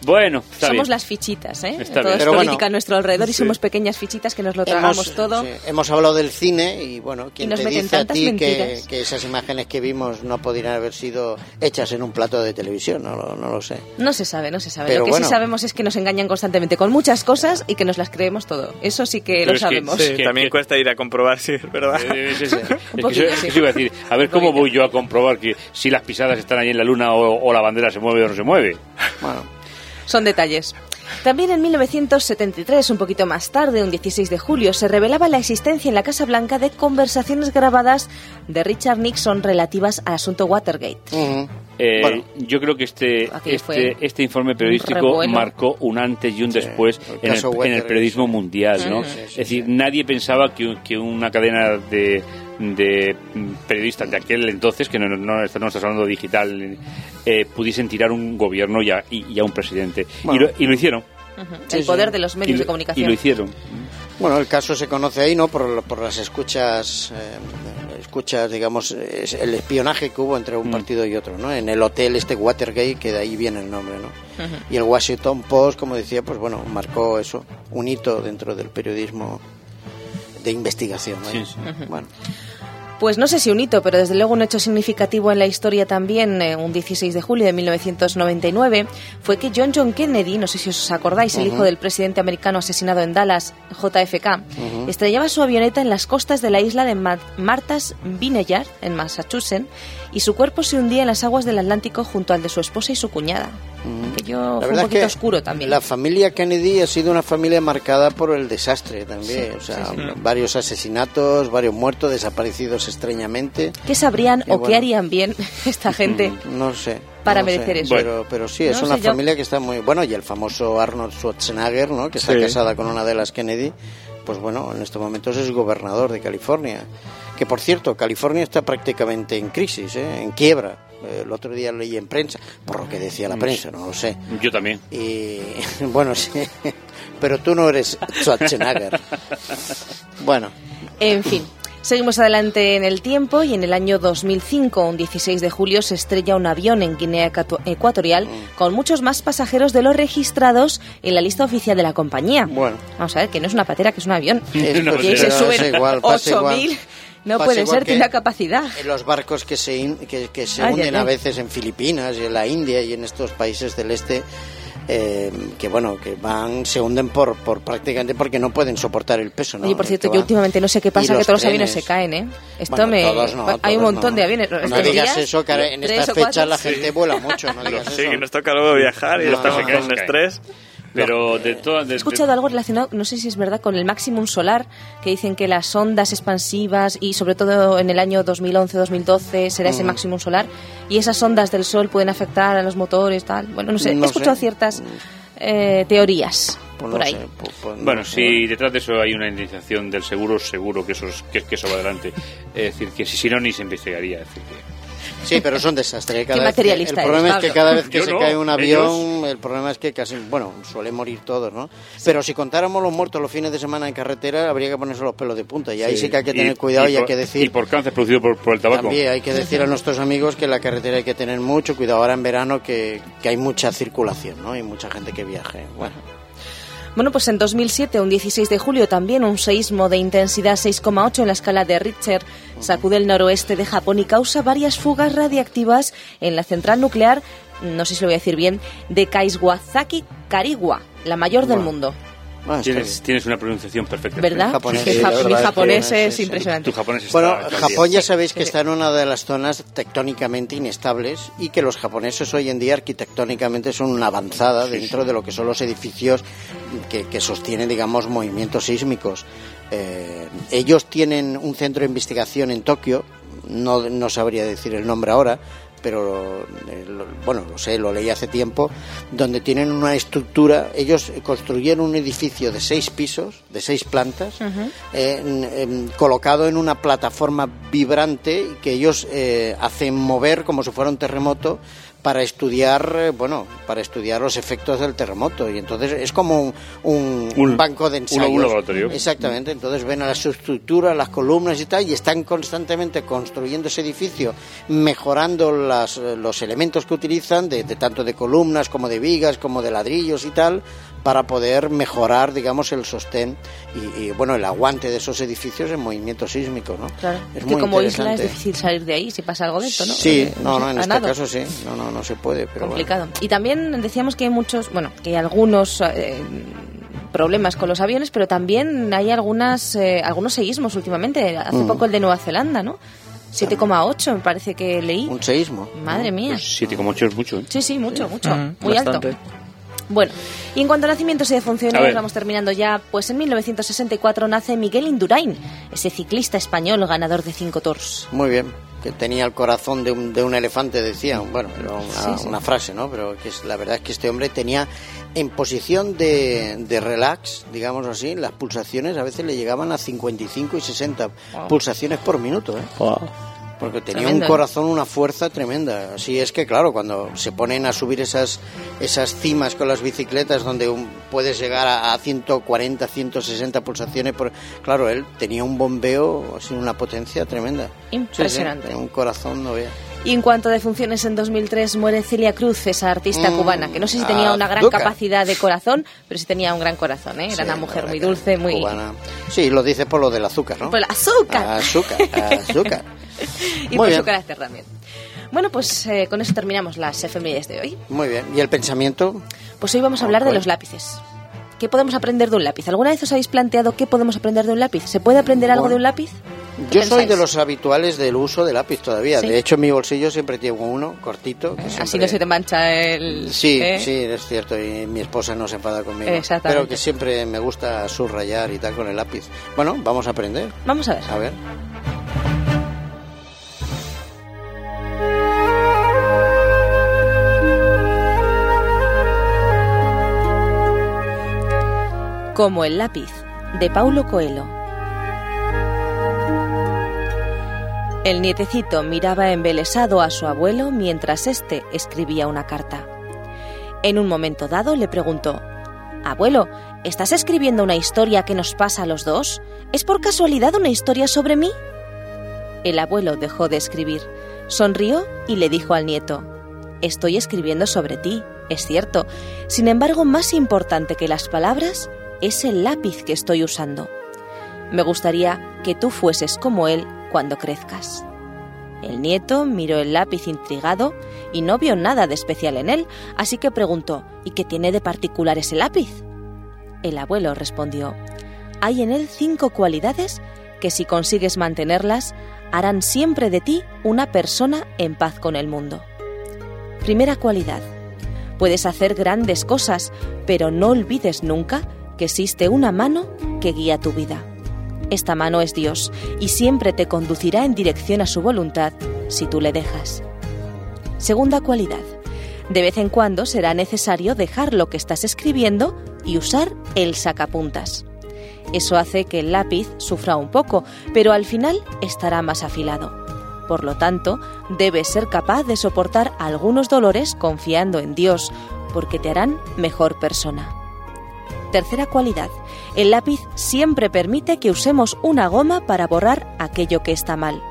B: Bueno, está
D: somos
B: bien.
D: las fichitas, ¿eh?
B: Está
D: Todo
B: bien.
D: es
A: Pero
D: política
A: bueno,
D: a nuestro alrededor y
B: sí.
D: somos pequeñas fichitas que nos lo tragamos
A: Hemos,
D: todo.
A: sí, hemos hablado del cine y bueno, quien
D: nos
A: te
D: meten
A: dice a
D: tantas
A: ti que,
D: mentiras.
A: que esas imágenes que vimos no podrían haber sido hechas en un plato de televisión, no, lo- no lo sé.
D: No se sabe, no se sabe.
A: Pero
D: lo que
A: bueno.
D: sí sabemos es que nos engañan constantemente con muchas cosas y que nos las creemos todo. Eso sí que
B: Pero
D: lo
B: que-
D: sabemos.
B: sí.
E: Sí,
B: que-
E: también
B: que-
E: cuesta ir a comprobar si es verdad.
B: A decir, a ver cómo voy yo a comprobar que si las pisadas están ahí en la luna o, o la bandera se mueve o no se mueve.
A: Bueno,
D: Son detalles. También en 1973, un poquito más tarde, un 16 de julio, se revelaba la existencia en la Casa Blanca de conversaciones grabadas de Richard Nixon relativas al asunto Watergate.
A: ujú.
B: Eh,
A: Bueno.
B: yo creo que este, este, este informe periodístico
D: revuelo.
B: marcó un antes y un después
A: el
B: en el, en el periodismo
A: sí.
B: mundial, ¿no?
A: Sí, sí,
B: es decir, nadie pensaba que, que una cadena de, de periodistas de aquel entonces, que no, no, no estamos hablando digital, eh, pudiesen tirar un gobierno y a, y, y a un presidente.
A: Bueno.
B: Y, lo, y lo hicieron.
D: El
A: sí.
D: poder de los
B: Y
D: medios
B: lo-
D: de comunicación.
B: Y lo hicieron.
A: Bueno, el caso se conoce ahí, ¿no? Por, por las escuchas, eh, escuchas, digamos, el espionaje que hubo entre un
B: Mm.
A: partido y otro, ¿no? En el hotel este Watergate, que de ahí viene el nombre, ¿no? Y el Washington Post, como decía, pues bueno, marcó eso, un hito dentro del periodismo de investigación. ¿no?
B: Sí, sí.
A: Bueno,
D: Pues no sé si un hito, pero desde luego un hecho significativo en la historia también, eh, un 16 de julio de 1999, fue que John John Kennedy, no sé si os acordáis, el hijo del presidente americano asesinado en Dallas, JFK, estrellaba su avioneta en las costas de la isla de Ma- Martha's Vineyard, en Massachusetts, y su cuerpo se hundía en las aguas del Atlántico junto al de su esposa y su cuñada. Que yo
A: la
D: fue un
A: verdad es
D: poquito
A: que
D: oscuro también.
A: la familia Kennedy ha sido una familia marcada por el desastre también, o sea, varios asesinatos, varios muertos, desaparecidos extrañamente.
D: ¿Qué sabrían
A: Qué
D: o qué
A: bueno.
D: harían bien esta gente?
A: No sé.
D: Para
A: no sé,
D: merecer eso.
A: Pero, pero sí, es
D: No
A: una
D: sé yo.
A: familia que está muy... Bueno, y el famoso Arnold Schwarzenegger, ¿no? Que está
E: Sí.
A: casada con una de las Kennedy, pues bueno, en estos momentos es gobernador de California. Que por cierto, California está prácticamente en crisis, ¿eh? en quiebra. El otro día leí en prensa, por lo que decía la prensa, no lo sé.
B: Yo también.
A: Y bueno, sí, pero tú no eres Schwarzenegger. Bueno,
D: En fin, seguimos adelante en el tiempo y en el año 2005, un 16 de julio, se estrella un avión en Guinea Ecuato- Ecuatorial con muchos más pasajeros de los registrados en la lista oficial de la compañía.
A: Bueno.
D: Vamos a ver, que no es una patera, que es un avión.
A: Es-
B: No,
D: y se
A: pasa
D: suben
A: igual, pasa igual.
D: 8.000. No
A: Pasa
D: puede ser,
A: que
D: tiene una capacidad.
A: en los barcos que se, in- que, que se
D: Ay,
A: hunden
D: ay,
A: a veces en Filipinas y en la India y en estos países del este eh, que bueno que van se hunden por, por prácticamente porque no pueden soportar el peso ¿no?
D: Oye, por cierto, yo últimamente no sé qué pasa, que todos los aviones
A: trenes.
D: se caen, ¿eh? Esto
A: Bueno,
D: me...
A: todos no,
D: hay un montón
A: no.
D: de aviones.
A: No digas eso, que en estas fechas la gente vuela mucho. No digas
E: Sí,
A: eso.
E: que nos toca luego viajar y
A: No,
E: estamos con estrés.
B: Pero de todas...
D: He escuchado algo relacionado, no sé si es verdad, con el máximo solar, que dicen que las ondas expansivas y sobre todo en el año 2011-2012 será
A: Mm.
D: ese máximo solar y esas ondas del sol pueden afectar a los motores, tal. Bueno, no sé,
A: No
D: he escuchado
A: sé.
D: ciertas eh, teorías
A: Pues
D: por
A: no
D: ahí.
A: sé, pues- pues no
B: Bueno,
A: sé.
B: si detrás de eso hay una indemnización del seguro, seguro que eso, es- que, que eso va adelante. Es decir, que si, si no, ni se investigaría. Es decir, que-
A: Sí, pero es un desastre. ¿eh? Cada
D: Qué
A: que- el problema
D: eres,
A: es que cada vez que
B: Yo
A: se
B: no,
A: cae un avión, el problema es que casi, bueno, suele morir todos, ¿no? Pero si contáramos los muertos los fines de semana en carretera, habría que ponerse los pelos de punta. Y ahí sí, que hay que tener
B: Y-
A: cuidado y, hay
B: por-
A: que
B: Y
A: decir...
B: por cáncer producido por, por el tabaco.
A: También hay que decir a nuestros amigos que en la carretera hay que tener mucho cuidado ahora en verano que, que hay mucha circulación, ¿no? Hay mucha gente que viaje. Bueno,
D: Bueno, pues en 2007, un 16 de julio, también un seísmo de intensidad 6,8 en la escala de Richter sacude el noroeste de Japón y causa varias fugas radiactivas en la central nuclear, no sé si lo voy a decir bien, de Kaiswazaki Kariwa, la mayor del mundo.
A: Ah,
B: Tienes, una pronunciación perfecta.
D: ¿Verdad?
A: japonés, sí,
D: ja- mi
A: es
D: japonés
A: sí,
D: es
A: sí.
D: impresionante.
B: Tu japonés está
A: Bueno,
B: está
A: Japón ya sabéis que
D: sí.
A: está en una de las zonas tectónicamente inestables y que los japoneses hoy en día arquitectónicamente son una avanzada dentro de lo que son los edificios que, que sostienen, digamos, movimientos sísmicos. Eh, ellos tienen un centro de investigación en Tokio, no, no sabría decir el nombre ahora, pero eh, lo- bueno, lo sé, lo leí hace tiempo, donde tienen una estructura, ellos construyeron un edificio de seis pisos, de seis plantas, eh, colocado en una plataforma vibrante que ellos eh, hacen mover como si fuera un terremoto para estudiar, eh, bueno, para estudiar los efectos del terremoto y entonces es como un, un- banco de ensayos.
B: un laboratorio.
A: Exactamente, entonces ven a las estructuras, las columnas y tal, y están constantemente construyendo ese edificio, mejorando las, eh, los elementos que utilizan, de, de tanto de columnas como de vigas, como de ladrillos y tal, para poder mejorar, digamos, el sostén y, y, bueno, el aguante de esos edificios en movimientos sísmicos, ¿no?
D: Claro.
A: Es
D: Es que
A: muy
D: como isla es difícil salir de ahí si pasa algo de esto, ¿no?
A: Sí,
D: Eh,
A: no, no, en este
D: nado.
A: caso sí, no, no, no se puede, pero bueno.
D: complicado. Y también decíamos que hay muchos, bueno, que hay algunos eh, problemas con los aviones, pero también hay algunas eh, algunos seísmos últimamente. Hace
A: Mm.
D: poco el de Nueva Zelanda, ¿no? 7,8 me parece que leí.
A: Un seísmo.
D: Madre mía.
B: Pues 7,8 es mucho, ¿eh?
D: Sí, sí, mucho, mucho.
E: Ujú,
D: Muy
E: bastante.
D: alto. Bueno, y en cuanto a nacimientos y defunciones, vamos terminando ya. Pues en 1964 nace Miguel Indurain, ese ciclista español ganador de cinco tours.
A: Muy bien, que tenía el corazón de un, de un elefante, decían. Bueno, era una,
D: Sí, sí.
A: una frase, ¿no? Pero que es, la verdad es que este hombre tenía en posición de, de relax, digamos así, las pulsaciones a veces le llegaban a 55 y 60 pulsaciones por minuto, ¿eh? Porque tenía un corazón, una fuerza tremenda. Así es que, claro, cuando se ponen a subir esas, esas cimas con las bicicletas donde un- puedes llegar a, a 140, 160 pulsaciones, por, claro, él tenía un bombeo, así, una potencia tremenda. Sí, sí,
D: Impresionante.
A: un corazón, no vea.
D: Y en cuanto a defunciones, en 2003 muere Celia Cruz, esa artista
A: Mm,
D: cubana, que no sé si tenía una gran capacidad de corazón, pero sí tenía un gran corazón, ¿eh? Era
A: Sí,
D: una mujer muy dulce, muy...
A: cubana. Sí, lo dice por lo del azúcar, ¿no?
D: Por el azúcar.
A: Azúcar, azúcar.
D: y
A: Muy
D: por
A: bien.
D: su carácter también. Bueno, pues eh, con eso terminamos las efemérides de hoy.
A: Muy bien. ¿Y el pensamiento?
D: Pues hoy vamos a hablar de los lápices. ¿Qué podemos aprender de un lápiz? ¿Alguna vez os habéis planteado qué podemos aprender de un lápiz? ¿Se puede aprender algo
A: Bueno.
D: de un lápiz? ¿Qué
A: Yo soy de los habituales del uso de lápiz todavía.
D: Sí.
A: De hecho, en mi bolsillo siempre tengo uno cortito. que
D: Así
A: siempre-
D: no se te mancha el...
A: Sí,
D: ¿eh?
A: sí, es cierto, y mi esposa no se enfada conmigo.
D: Exactamente.
A: Pero que siempre me gusta subrayar y tal con el lápiz. Bueno, vamos a aprender.
D: Vamos a ver.
A: A ver.
D: Como el lápiz, de Paulo Coelho. El nietecito miraba embelesado a su abuelo mientras éste escribía una carta. En un momento dado le preguntó, Abuelo, ¿estás escribiendo una historia que nos pasa a los dos? ¿Es por casualidad una historia sobre mí? El abuelo dejó de escribir, sonrió y le dijo al nieto, Estoy escribiendo sobre ti, es cierto. Sin embargo, más importante que las palabras es el lápiz que estoy usando. Me gustaría que tú fueses como él cuando crezcas. El nieto miró el lápiz intrigado y no vio nada de especial en él, así que preguntó ¿Y qué tiene de particular ese lápiz? El abuelo respondió Hay en él cinco cualidades que si consigues mantenerlas harán siempre de ti una persona en paz con el mundo. Primera cualidad. Puedes hacer grandes cosas, pero no olvides nunca existe una mano que guía tu vida. Esta mano es Dios y siempre te conducirá en dirección a su voluntad si tú le dejas. Segunda cualidad. De vez en cuando será necesario dejar lo que estás escribiendo y usar el sacapuntas. Eso hace que el lápiz sufra un poco, pero al final estará más afilado. Por lo tanto, debes ser capaz de soportar algunos dolores confiando en Dios, porque te harán mejor persona. Tercera cualidad. El lápiz siempre permite que usemos una goma para borrar aquello que está mal.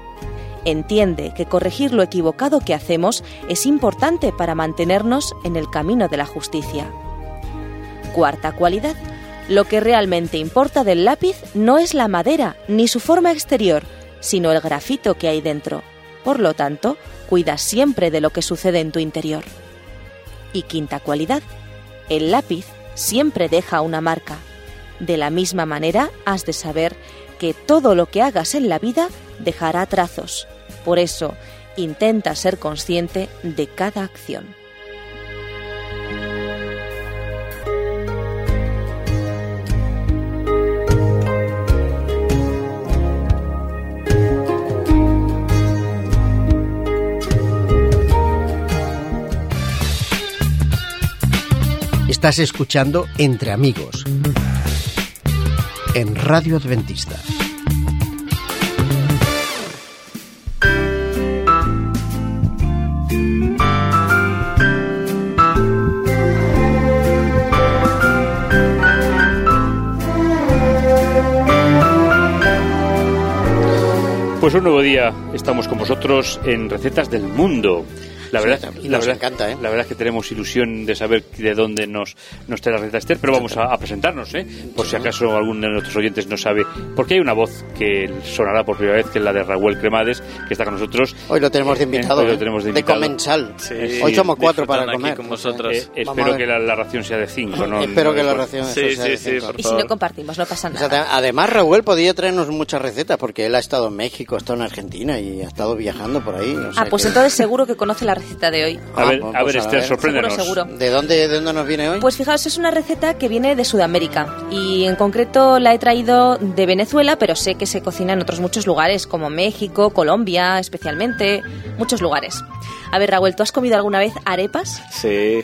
D: Entiende que corregir lo equivocado que hacemos es importante para mantenernos en el camino de la justicia. Cuarta cualidad. Lo que realmente importa del lápiz no es la madera ni su forma exterior, sino el grafito que hay dentro. Por lo tanto, cuida siempre de lo que sucede en tu interior. Y quinta cualidad. El lápiz siempre deja una marca. De la misma manera, has de saber que todo lo que hagas en la vida dejará trazos. Por eso, intenta ser consciente de cada acción.
A: Estás escuchando Entre Amigos en Radio Adventista.
B: Pues un nuevo día estamos con vosotros en Recetas del Mundo. La verdad, la
A: nos
B: verdad-
A: encanta, ¿eh?
B: La verdad es que tenemos ilusión de saber de dónde nos, nos trae la receta Esther, pero vamos a, a presentarnos, ¿eh? Por si acaso alguno de nuestros oyentes no sabe. Porque hay una voz que sonará por primera vez, que es la de Raúl Cremades, que está con nosotros.
A: Hoy lo tenemos de
B: Eh,
A: invitado.
B: hoy lo
A: ¿eh?
B: tenemos de invitado.
A: comensal.
E: Sí.
A: Hoy somos cuatro para comer.
E: con vosotros.
B: Eh, espero que la, la ración sea de cinco, ¿no?
A: Espero
B: No
A: que la ración
E: Sí,
A: sea de
E: sí,
A: cinco.
E: por
D: Y si no compartimos, no pasa
A: O sea,
D: nada.
A: además, Raúl podía traernos muchas recetas porque él ha estado en México, ha estado en Argentina y ha estado viajando por ahí. o sea
D: Ah, pues
A: que-
D: entonces seguro que conoce la receta de hoy.
B: A ver,
A: Ah,
B: a
A: pues
B: ver,
A: a
B: Esther,
A: ver.
B: sorpréndenos.
D: Seguro, seguro.
A: ¿De dónde, ¿De dónde nos viene hoy?
D: Pues fijaos, es una receta que viene de Sudamérica y en concreto la he traído de Venezuela, pero sé que se cocina en otros muchos lugares, como México, Colombia especialmente, muchos lugares. A ver, Raúl, ¿tú has comido alguna vez arepas?
E: Sí.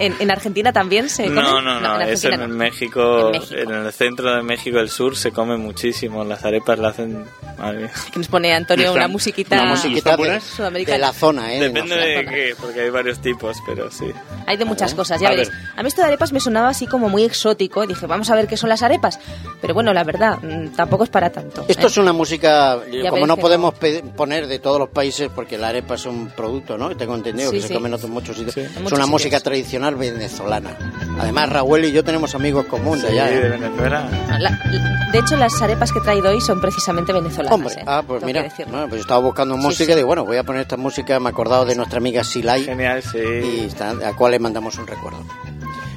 D: ¿En, en Argentina también se comen?
E: No, no, no,
D: en
E: es en
D: Argentina no.
E: México,
D: En México.
E: en el centro de México del sur se come muchísimo. Las arepas la hacen. madre mía.
D: Que nos pone Antonio
B: Están-
D: una musiquita.
A: Una musiquita
B: ¿Están
A: de, de la zona, ¿eh? de
E: Depende de
A: zona.
E: qué, porque hay varios tipos, pero sí.
D: Hay de muchas cosas, ya
B: A
D: veréis.
B: ver.
D: A mí esto de arepas me sonaba así como muy exótico. Dije, vamos a ver qué son las arepas. Pero bueno, la verdad, mm, tampoco es para tanto.
A: Esto
D: ¿eh?
A: es una música,
D: Ya
A: como no podemos pe- poner de todos los países, porque la arepa es un producto, ¿no? Que tengo entendido
D: Sí,
A: que
D: sí.
A: se come en otros muchos sitios.
E: Sí.
A: Es
D: muchos
A: una música
D: sitios.
A: tradicional venezolana. Además, Raúl y yo tenemos amigos comunes
E: Sí,
A: allá.
E: de
A: ¿eh?
E: Venezuela.
D: La- la- de hecho, las arepas que he traído hoy son precisamente venezolanas.
A: Hombre,
D: ¿eh?
A: ah, pues
D: Tengo
A: mira,
D: que decirlo.
A: no, pues yo estaba buscando música
D: sí.
A: y digo, bueno, voy a poner esta música, me he acordado de nuestra amiga Silay
E: Genial, sí.
A: y está, a cual le mandamos un recuerdo.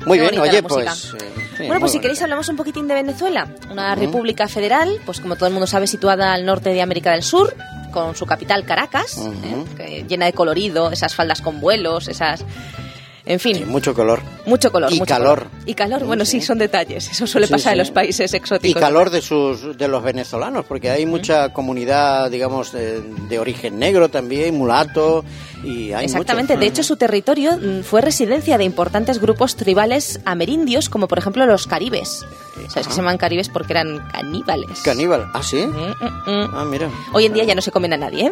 A: Muy
D: Qué
A: bien, oye, pues...
D: música.
A: eh, sí,
D: bueno, pues si queréis hablamos un poquitín de Venezuela, una república federal, pues como todo el mundo sabe, situada al norte de América del Sur, con su capital Caracas. ¿eh? que llena de colorido, esas faldas con vuelos, esas... En fin,
A: Sí, mucho color.
D: mucho color.
A: y
D: mucho
A: calor.
D: color. Y calor, bueno, sí,
A: Sí.
D: son detalles. Eso suele
A: Sí,
D: pasar en los países
A: Y
D: exóticos.
A: calor de sus de los venezolanos, porque hay mucha comunidad, digamos, de, de origen negro también, mulato, y hay
D: Exactamente,
A: muchos.
D: de hecho su territorio mm, fue residencia de importantes grupos tribales amerindios, como por ejemplo los caribes. ¿Sabes que se llaman caribes porque eran caníbales?
A: Caníbal, ¿ah, sí?
D: Mm, mm, mm.
A: Ah, mira.
D: Hoy en día ya no se comen a nadie,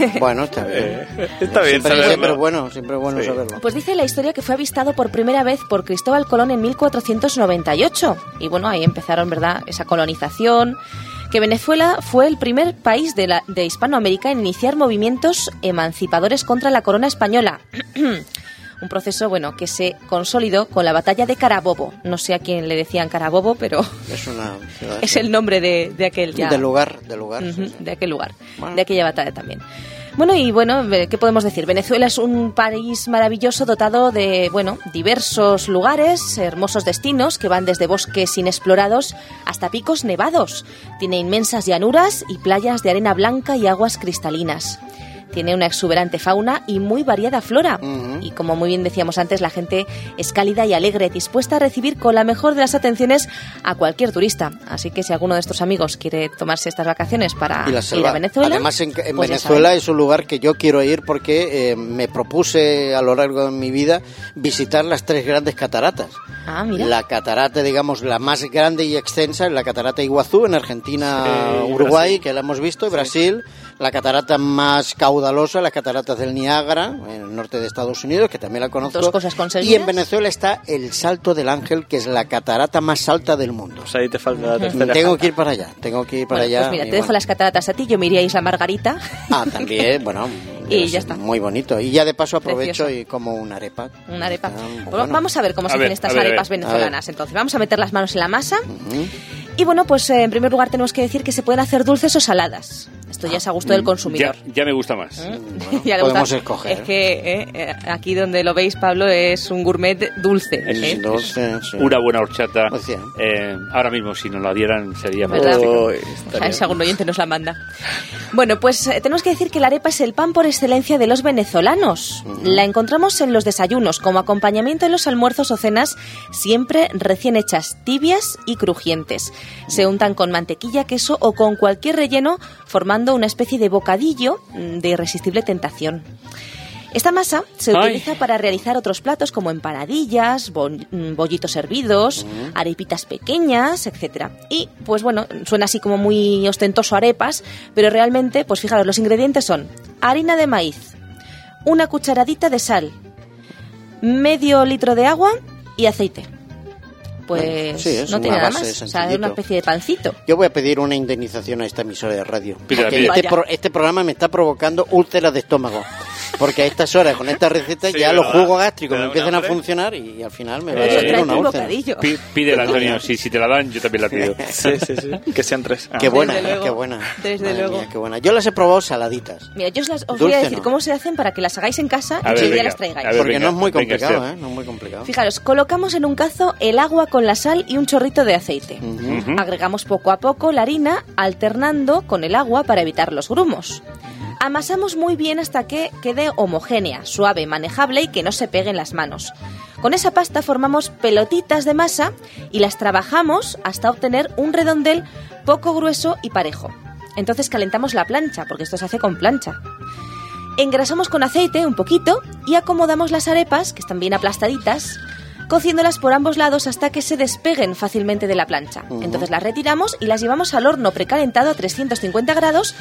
D: ¿eh?
A: Bueno, está bien.
E: Eh, está bien
A: siempre,
E: saberlo.
A: siempre es bueno, siempre es bueno
E: Sí.
A: saberlo.
D: Pues dice la historia que fue avistado por primera vez por Cristóbal Colón en 1498. Y bueno, ahí empezaron, ¿verdad?, esa colonización. Que Venezuela fue el primer país de, la, de Hispanoamérica en iniciar movimientos emancipadores contra la corona española. Un proceso, bueno, que se consolidó con la batalla de Carabobo. No sé a quién le decían Carabobo, pero
A: Es una ciudad.
D: es el nombre de, de aquel ya.
A: Del lugar, del lugar. sí,
D: Ujú,
A: sí.
D: de aquel lugar,
A: Bueno.
D: de aquella batalla también. Bueno, y bueno, ¿qué podemos decir? Venezuela es un país maravilloso dotado de, bueno, diversos lugares, hermosos destinos que van desde bosques inexplorados hasta picos nevados. Tiene inmensas llanuras y playas de arena blanca y aguas cristalinas. Tiene una exuberante fauna y muy variada flora. Y como muy bien decíamos antes, la gente es cálida y alegre, dispuesta a recibir con la mejor de las atenciones a cualquier turista. Así que si alguno de estos amigos quiere tomarse estas vacaciones para ir a Venezuela,
A: Además, en, en
D: pues ya
A: Venezuela es un lugar que yo quiero ir porque eh, me propuse a lo largo de mi vida visitar las tres grandes cataratas.
D: Ah, mira.
A: La catarata, digamos, la más grande y extensa es la catarata Iguazú en Argentina,
E: Sí,
A: Uruguay,
E: Brasil.
A: que la hemos visto, y Brasil. La catarata más caudalosa, las cataratas del Niágara, en el norte de Estados Unidos, que también la conozco.
D: Dos cosas
A: y
D: conseguidas.
A: en Venezuela está el Salto del Ángel, que es la catarata más alta del mundo.
E: Pues ahí te falta la tercera.
A: Tengo que ir para allá, tengo que ir para
D: Bueno,
A: allá.
D: pues mira,
A: y
D: te dejo
A: bueno.
D: las cataratas a ti, yo me iría a Isla Margarita.
A: Ah, también, bueno.
D: Y ya está.
A: Muy bonito. Y ya de paso aprovecho
D: Precioso.
A: y como una arepa.
D: Una arepa.
A: Ah,
D: Bueno. Vamos a ver cómo
B: A
D: se
B: ver,
D: hacen estas
B: ver,
D: arepas venezolanas. Entonces, vamos a meter las manos en la masa.
A: Ujú.
D: Y bueno, pues eh, en primer lugar tenemos que decir que se pueden hacer dulces o saladas. Esto ya es a gusto del consumidor.
B: Ya, ya me gusta más.
D: ¿Eh?
A: Bueno,
D: Ya le
A: podemos
D: gusta.
A: escoger.
D: Es que eh, eh, aquí donde lo veis, Pablo, es un gourmet dulce.
B: Es
D: ¿eh?
A: Sí.
B: Una buena horchata. Ahora mismo, si nos la dieran, sería fantástico.
E: Uy,
D: A ver si algún oyente nos la manda. Bueno, pues eh, tenemos que decir que la arepa es el pan por excelencia de los venezolanos. La encontramos en los desayunos como acompañamiento en los almuerzos o cenas, siempre recién hechas, tibias y crujientes. Se untan con mantequilla, queso o con cualquier relleno, formando una especie de bocadillo mm, de irresistible tentación. Esta masa se
B: Ay.
D: utiliza para realizar otros platos como empanadillas, mm, bollitos hervidos, arepitas pequeñas, etcétera. Y pues bueno, suena así como muy ostentoso arepas, pero realmente, pues fijaros, los ingredientes son harina de maíz, una cucharadita de sal, medio litro de agua y aceite. Pues
A: Bueno, sí, es
D: no tiene nada más, o sea, es
A: sencillito.
D: una especie de pancito.
A: Yo voy a pedir una indemnización a esta emisora de radio.
B: Pídela.
A: este, pro- este programa me está provocando úlceras de estómago. Porque a estas horas, con esta receta,
E: Sí,
A: ya los jugos gástricos
E: ¿Te
A: me empiezan a funcionar y, al final me va a salir una
D: un
A: úlcera.
B: Pídela, Antonio. Si, si te la dan, yo también la pido.
E: Sí, sí, sí. Que sean tres. Ah.
A: Qué buena,
D: Desde luego,
A: qué buena.
D: desde
A: Madre
D: luego.
A: mía, qué buena. Yo las he probado saladitas.
D: Mira, yo os, las- os voy a decir
A: no.
D: cómo se hacen para que las hagáis en casa
B: A
D: y
B: ver, venga,
D: las traigáis.
B: ver,
A: Porque
B: venga,
A: no es muy complicado. ¿eh? No es muy complicado.
D: Fijaros, colocamos en un cazo el agua con la sal y un chorrito de aceite. Agregamos poco a poco la harina, alternando con el agua para evitar los grumos. Amasamos muy bien hasta que quede homogénea, suave, manejable y que no se pegue en las manos. Con esa pasta formamos pelotitas de masa y las trabajamos hasta obtener un redondel poco grueso y parejo. Entonces calentamos la plancha, porque esto se hace con plancha. Engrasamos con aceite un poquito y acomodamos las arepas, que están bien aplastaditas, cociéndolas por ambos lados hasta que se despeguen fácilmente de la plancha. Entonces las retiramos y las llevamos al horno precalentado a 350 grados,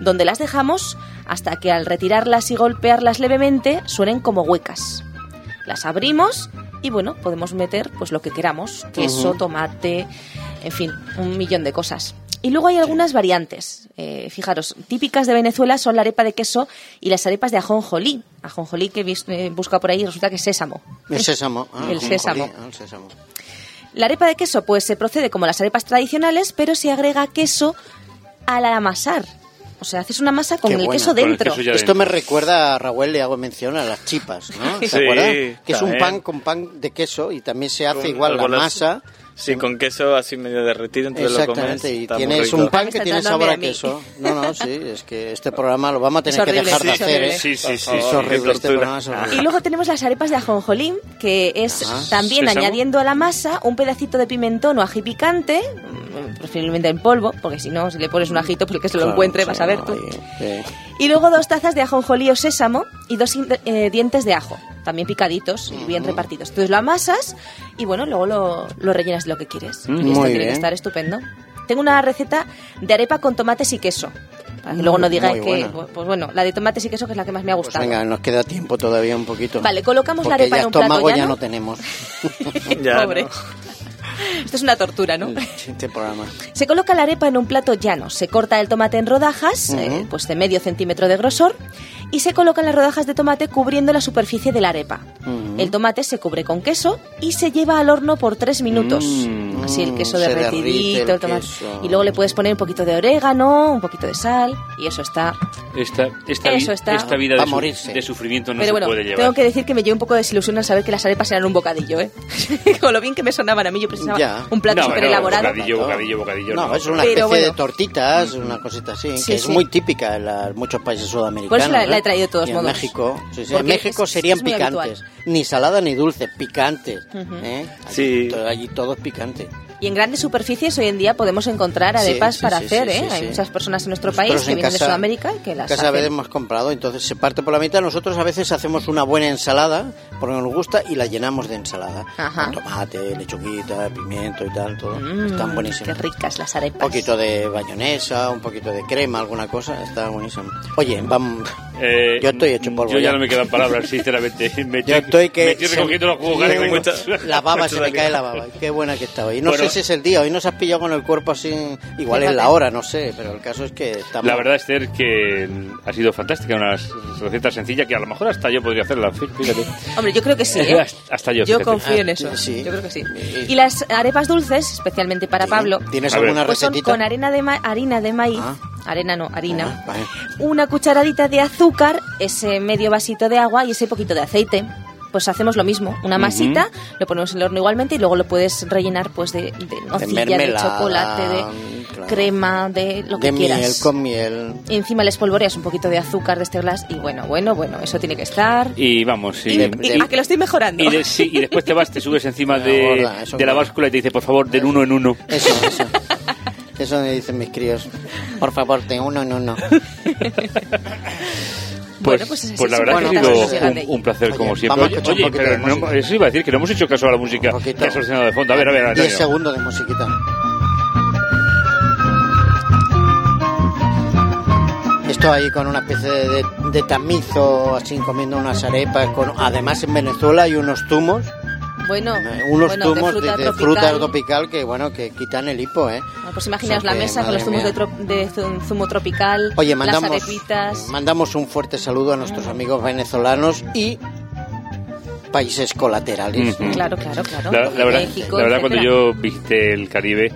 D: donde las dejamos hasta que al retirarlas y golpearlas levemente suenen como huecas. Las abrimos y bueno, podemos meter pues lo que queramos, queso, tomate, en fin, un millón de cosas. Y luego hay algunas variantes. Eh, fijaros, típicas de Venezuela son la arepa de queso y las arepas de ajonjolí. Ajonjolí que eh, busca por ahí y resulta que es sésamo.
A: El sésamo. ah,
D: El sésamo.
A: ah, el sésamo.
D: La arepa de queso pues se procede como las arepas tradicionales, pero se agrega queso al amasar. O sea, haces una masa con
A: Qué
D: el
A: buena.
D: queso
B: Con el
D: dentro.
B: queso
A: Esto me recuerda a Raúl, le hago mención a las chipas, ¿no? ¿Se
E: Sí,
A: acuerdan? Que es un pan con pan de queso y también se hace
E: Con
A: igual la masa.
E: Sí, con queso así medio derretido, entonces lo comes.
A: Exactamente, y tienes un pan que tiene sabor a queso. No, no, sí, es que este programa lo vamos a tener
D: Es
A: que dejar de hacer. ¿eh?
B: Sí, sí, sí.
A: Es horrible, este programa es horrible.
D: Y luego tenemos las arepas de ajonjolí, que es
A: Ajá.
D: también
B: ¿Sésamo?
D: añadiendo a la masa un pedacito de pimentón o ají picante, mm, preferiblemente en polvo, porque si no, si le pones un ajito, pues el que se lo
A: Claro,
D: encuentre
A: sí,
D: vas a ver
A: no,
D: tú.
A: sí.
D: Y luego dos tazas de ajonjolí o sésamo y dos eh, dientes de ajo, también picaditos y bien repartidos. Entonces lo amasas y bueno, luego lo, lo rellenas de lo que quieres.
B: Mm.
D: y esto
A: Muy
D: tiene
A: bien.
D: que estar estupendo. Tengo una receta de arepa con tomates y queso. Para que luego no digáis que,
A: buena.
D: pues bueno, la de tomates y queso que es la que más me ha
A: Pues
D: gustado.
A: venga, nos queda tiempo todavía un poquito.
D: Vale, colocamos la
A: Porque
D: arepa
A: ya
D: en un plato
A: ya no tenemos.
E: Ya,
D: Pobre.
E: ¿no?
D: Esto es una tortura, ¿no?
A: Este programa.
D: Se coloca la arepa en un plato llano, se corta el tomate en rodajas, eh, pues de medio centímetro de grosor, y se colocan las rodajas de tomate cubriendo la superficie de la arepa. El tomate se cubre con queso y se lleva al horno por tres minutos.
B: Mm.
D: Así el queso
A: se
D: derretidito,
A: el
D: el tomate.
A: queso.
D: Y luego le puedes poner un poquito de orégano, un poquito de sal, y eso está.
B: Esta, esta,
D: Eso está.
B: esta vida de,
A: morirse.
B: de sufrimiento no
D: Pero
B: se
D: bueno,
B: puede llevar.
D: tengo que decir que me llevo un poco de desilusión al saber que las arepas eran un bocadillo, ¿eh? Con lo bien que me sonaban a mí, yo pensaba
A: Ya.
D: un plato
B: No,
D: súper
B: no,
D: elaborado.
B: bocadillo, bocadillo, bocadillo.
A: No, es una
D: Pero
A: especie
D: bueno.
A: de tortitas, una cosita así,
D: Sí,
A: que es
D: sí.
A: muy típica en la- muchos países sudamericanos.
D: Por eso la- la
A: ¿eh?
D: Traído de todos
A: Y en
D: modos.
A: México, sí, sí, en México
D: es-
A: serían
D: es
A: picantes. Ni salada ni dulce, picantes. ¿eh? Allí,
E: Sí.
A: to- allí todo es picante.
D: Y en grandes superficies hoy en día podemos encontrar arepas
A: sí,
D: para
A: sí,
D: hacer,
A: sí,
D: ¿eh?
A: sí,
D: Hay muchas personas en nuestro
A: Nosotros
D: país que
A: en
D: vienen de Sudamérica y que las
A: casa
D: hacen.
A: hemos comprado, entonces se parte por la mitad. Nosotros a veces hacemos una buena ensalada, porque nos gusta, y la llenamos de ensalada.
D: Ajá.
A: Con tomate, lechuguita, pimiento y tal, todo.
D: Mm,
A: Están buenísimas.
D: Qué ricas las arepas.
A: Un poquito de bayonesa, un poquito de crema, alguna cosa, está buenísimo. Oye, vamos.
B: Eh,
A: Yo estoy hecho polvo
B: Yo ya
A: ya.
B: no me quedan palabras, sinceramente. Me
A: Yo estoy que.
B: me estoy recogiendo los jugos
A: Sí,
B: gástricos.
A: La baba, se me cae la baba. Qué buena que está hoy. No
B: Bueno.
A: Sé si es el día, hoy nos has pillado con el cuerpo así. Igual es
D: Fíjate.
A: la hora, no sé, pero el caso es que estamos.
B: La verdad, Esther, que ha sido fantástica, una receta sencilla que a lo mejor hasta yo podría hacerla, fí- fíjate.
D: Hombre, yo creo que sí, ¿eh?
B: Hasta yo,
D: Yo
B: fíjate.
D: confío en
A: Ah,
D: eso.
A: sí.
D: Yo creo que sí.
A: Y-
D: Y las arepas dulces, especialmente para
A: Sí.
D: Pablo,
A: ¿Tienes alguna
D: pues son
A: recetita?
D: con harina de, ma- harina de maíz
A: Ah.
D: arena no, harina,
A: Ah, vale.
D: una cucharadita de azúcar, ese medio vasito de agua y ese poquito de aceite. Pues hacemos lo mismo, una masita, lo ponemos en el horno igualmente y luego lo puedes rellenar pues de, de nocilla, de, chocolate, de
A: claro.
D: crema, de lo que
A: de
D: quieras.
A: miel, con miel.
D: Y encima le espolvoreas un poquito de azúcar de este glass y bueno, bueno, bueno, eso tiene que estar.
B: Y vamos,
D: Y,
B: y,
D: y- a que lo estoy mejorando.
B: y de- sí, y después te vas, te subes encima de,
A: gorda,
B: de la báscula y te dice, por favor, del uno en uno.
A: Eso, eso. Eso me dicen mis críos. Por favor, de uno en uno.
B: Pues,
D: Bueno, pues es
B: pues la verdad
A: bueno,
B: que ha
A: pues,
B: sido
D: de
B: un, un placer
A: Oye,
B: como siempre.
A: a
B: Oye, oye, pero no, eso iba a decir que no hemos hecho caso a la música que sonado de fondo. A ver, a ver,
A: Diez
B: Antonio.
A: segundos de musiquita. Esto ahí con una especie de, de- de tamizo, así comiendo unas arepas. Con, además, en Venezuela hay unos zumos,
D: Bueno,
A: eh, unos
D: bueno,
A: zumos
D: de fruta
A: de,
D: tropical.
A: fruta tropical que, bueno, que quitan el hipo, ¿eh?
D: Bueno, pues imaginaos
A: O sea
D: la mesa con los zumos de, tro- de zum- zumo tropical,
A: Oye, mandamos,
D: las arepitas.
A: mandamos un fuerte saludo a nuestros amigos venezolanos y países colaterales.
D: Claro, claro, claro.
B: La, la verdad,
D: México,
B: la verdad cuando yo visité el Caribe.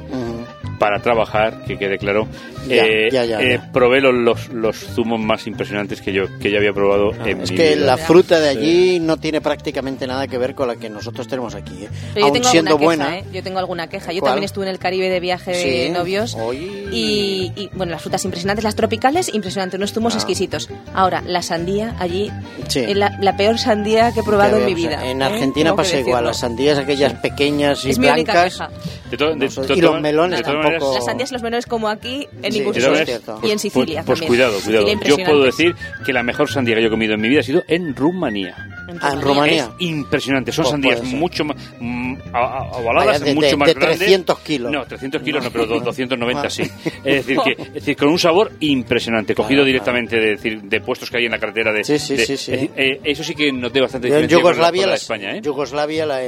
B: Para trabajar, que quede claro,
A: Ya,
B: eh,
A: ya, ya,
B: eh,
A: ya.
B: probé los, los, los zumos más impresionantes que yo, que yo había probado en
A: Ah, Es
B: mi
A: que
B: vida.
A: la fruta de allí no tiene prácticamente nada que ver con la que nosotros tenemos aquí. ¿eh?
D: Pero yo
A: Aun
D: tengo
A: siendo buena.
D: queja, ¿eh? Yo tengo alguna queja. Yo
A: ¿Cuál?
D: también estuve en el Caribe de viaje de
A: Sí.
D: novios.
A: Oy.
D: Y, y, bueno, las frutas impresionantes, las tropicales, impresionantes, unos zumos
A: Ah.
D: exquisitos. Ahora, la sandía allí,
A: Sí.
D: es la, la peor sandía que he probado en mi vida.
A: En
D: ¿eh?
A: Argentina pasa igual, las sandías aquellas pequeñas y
D: Es mi única
A: blancas.
D: queja.
B: De to- de-
A: No
B: de
A: y los melones
B: de maneras.
D: Las sandías los menores como aquí, en
A: Sí,
D: ningún sitio. Y en
B: Pues-
D: Sicilia
B: pues,
D: también.
B: cuidado, cuidado. Yo puedo decir que la mejor sandía que yo he comido en mi vida ha sido en Rumanía.
A: Ah, en Rumanía.
B: Es impresionante, son
A: Pues
B: sandías mucho más mm, ovaladas,
A: de-
B: mucho
A: de-
B: más
A: de
B: grandes.
A: 300 kilos.
B: No, 300 kilos no, pero do- 290
A: Ah.
B: sí. Es decir, que, es decir, con un sabor impresionante, cogido
A: Claro,
B: directamente de, decir, de puestos que hay en la carretera de...
A: Sí, sí,
B: de-
A: sí, sí.
B: eh, eso sí que noté bastante diferencia con la-
A: Yugoslavia,
B: con la
A: las-
B: España, ¿eh?
A: Yugoslavia la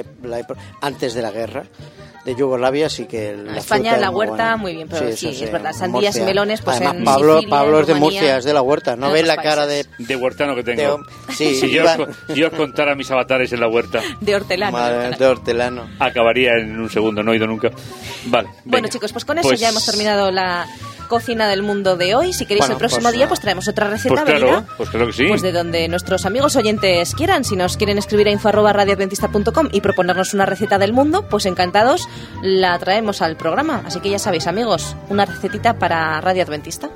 A: antes de la guerra de Yugoslavia sí que la
D: España, la huerta, muy bien, pero sí,
A: eso
D: es verdad, sandías y melones, pues
A: Además,
D: en
A: Pablo,
D: Sicilia,
A: Pablo es de
D: Rumanía,
A: Murcia, es de la huerta. No
D: otros
A: la cara de,
D: países.
B: De huertano que
A: de-
B: tengo.
A: sí,
B: si yo, yo os contara mis avatares en la huerta,
D: De hortelano. de
A: Madre,
D: hortelano.
A: de hortelano.
B: acabaría en un segundo, no he ido nunca. Vale.
D: Bueno,
B: venga.
D: chicos, pues con eso
B: Pues-
D: ya hemos terminado la cocina del mundo de hoy. Si queréis
A: Bueno,
D: el próximo
A: pues,
D: día, pues traemos otra receta,
B: Pues claro,
D: ¿verdad?
B: pues claro que sí.
D: Pues de donde nuestros amigos oyentes quieran. Si nos quieren escribir a info@radioadventista.com y proponernos una receta del mundo, pues encantados la traemos al programa. Así que ya sabéis, amigos, una recetita para Radio Adventista.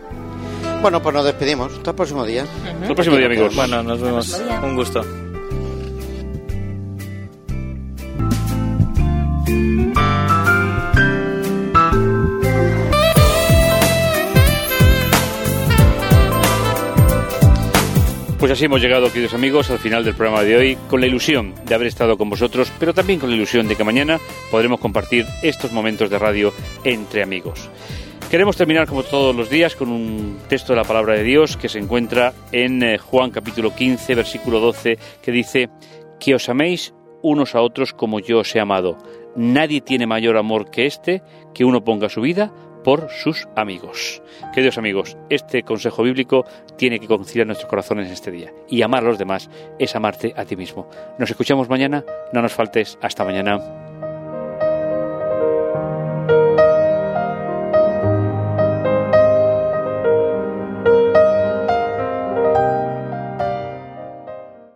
A: Bueno, pues nos despedimos. Hasta el próximo día.
B: Hasta el próximo día, amigos.
E: Bueno, nos vemos. Un gusto.
B: Pues así hemos llegado, queridos amigos, al final del programa de hoy, con la ilusión de haber estado con vosotros, pero también con la ilusión de que mañana podremos compartir estos momentos de radio entre amigos. Queremos terminar, como todos los días, con un texto de la palabra de Dios que se encuentra en eh, Juan capítulo 15, versículo 12, que dice, que os améis unos a otros como yo os he amado. Nadie tiene mayor amor que este, que uno ponga su vida por sus amigos. Queridos amigos, este consejo bíblico tiene que conciliar nuestros corazones en este día. Y amar a los demás es amarte a ti mismo. Nos escuchamos mañana, no nos faltes, hasta mañana.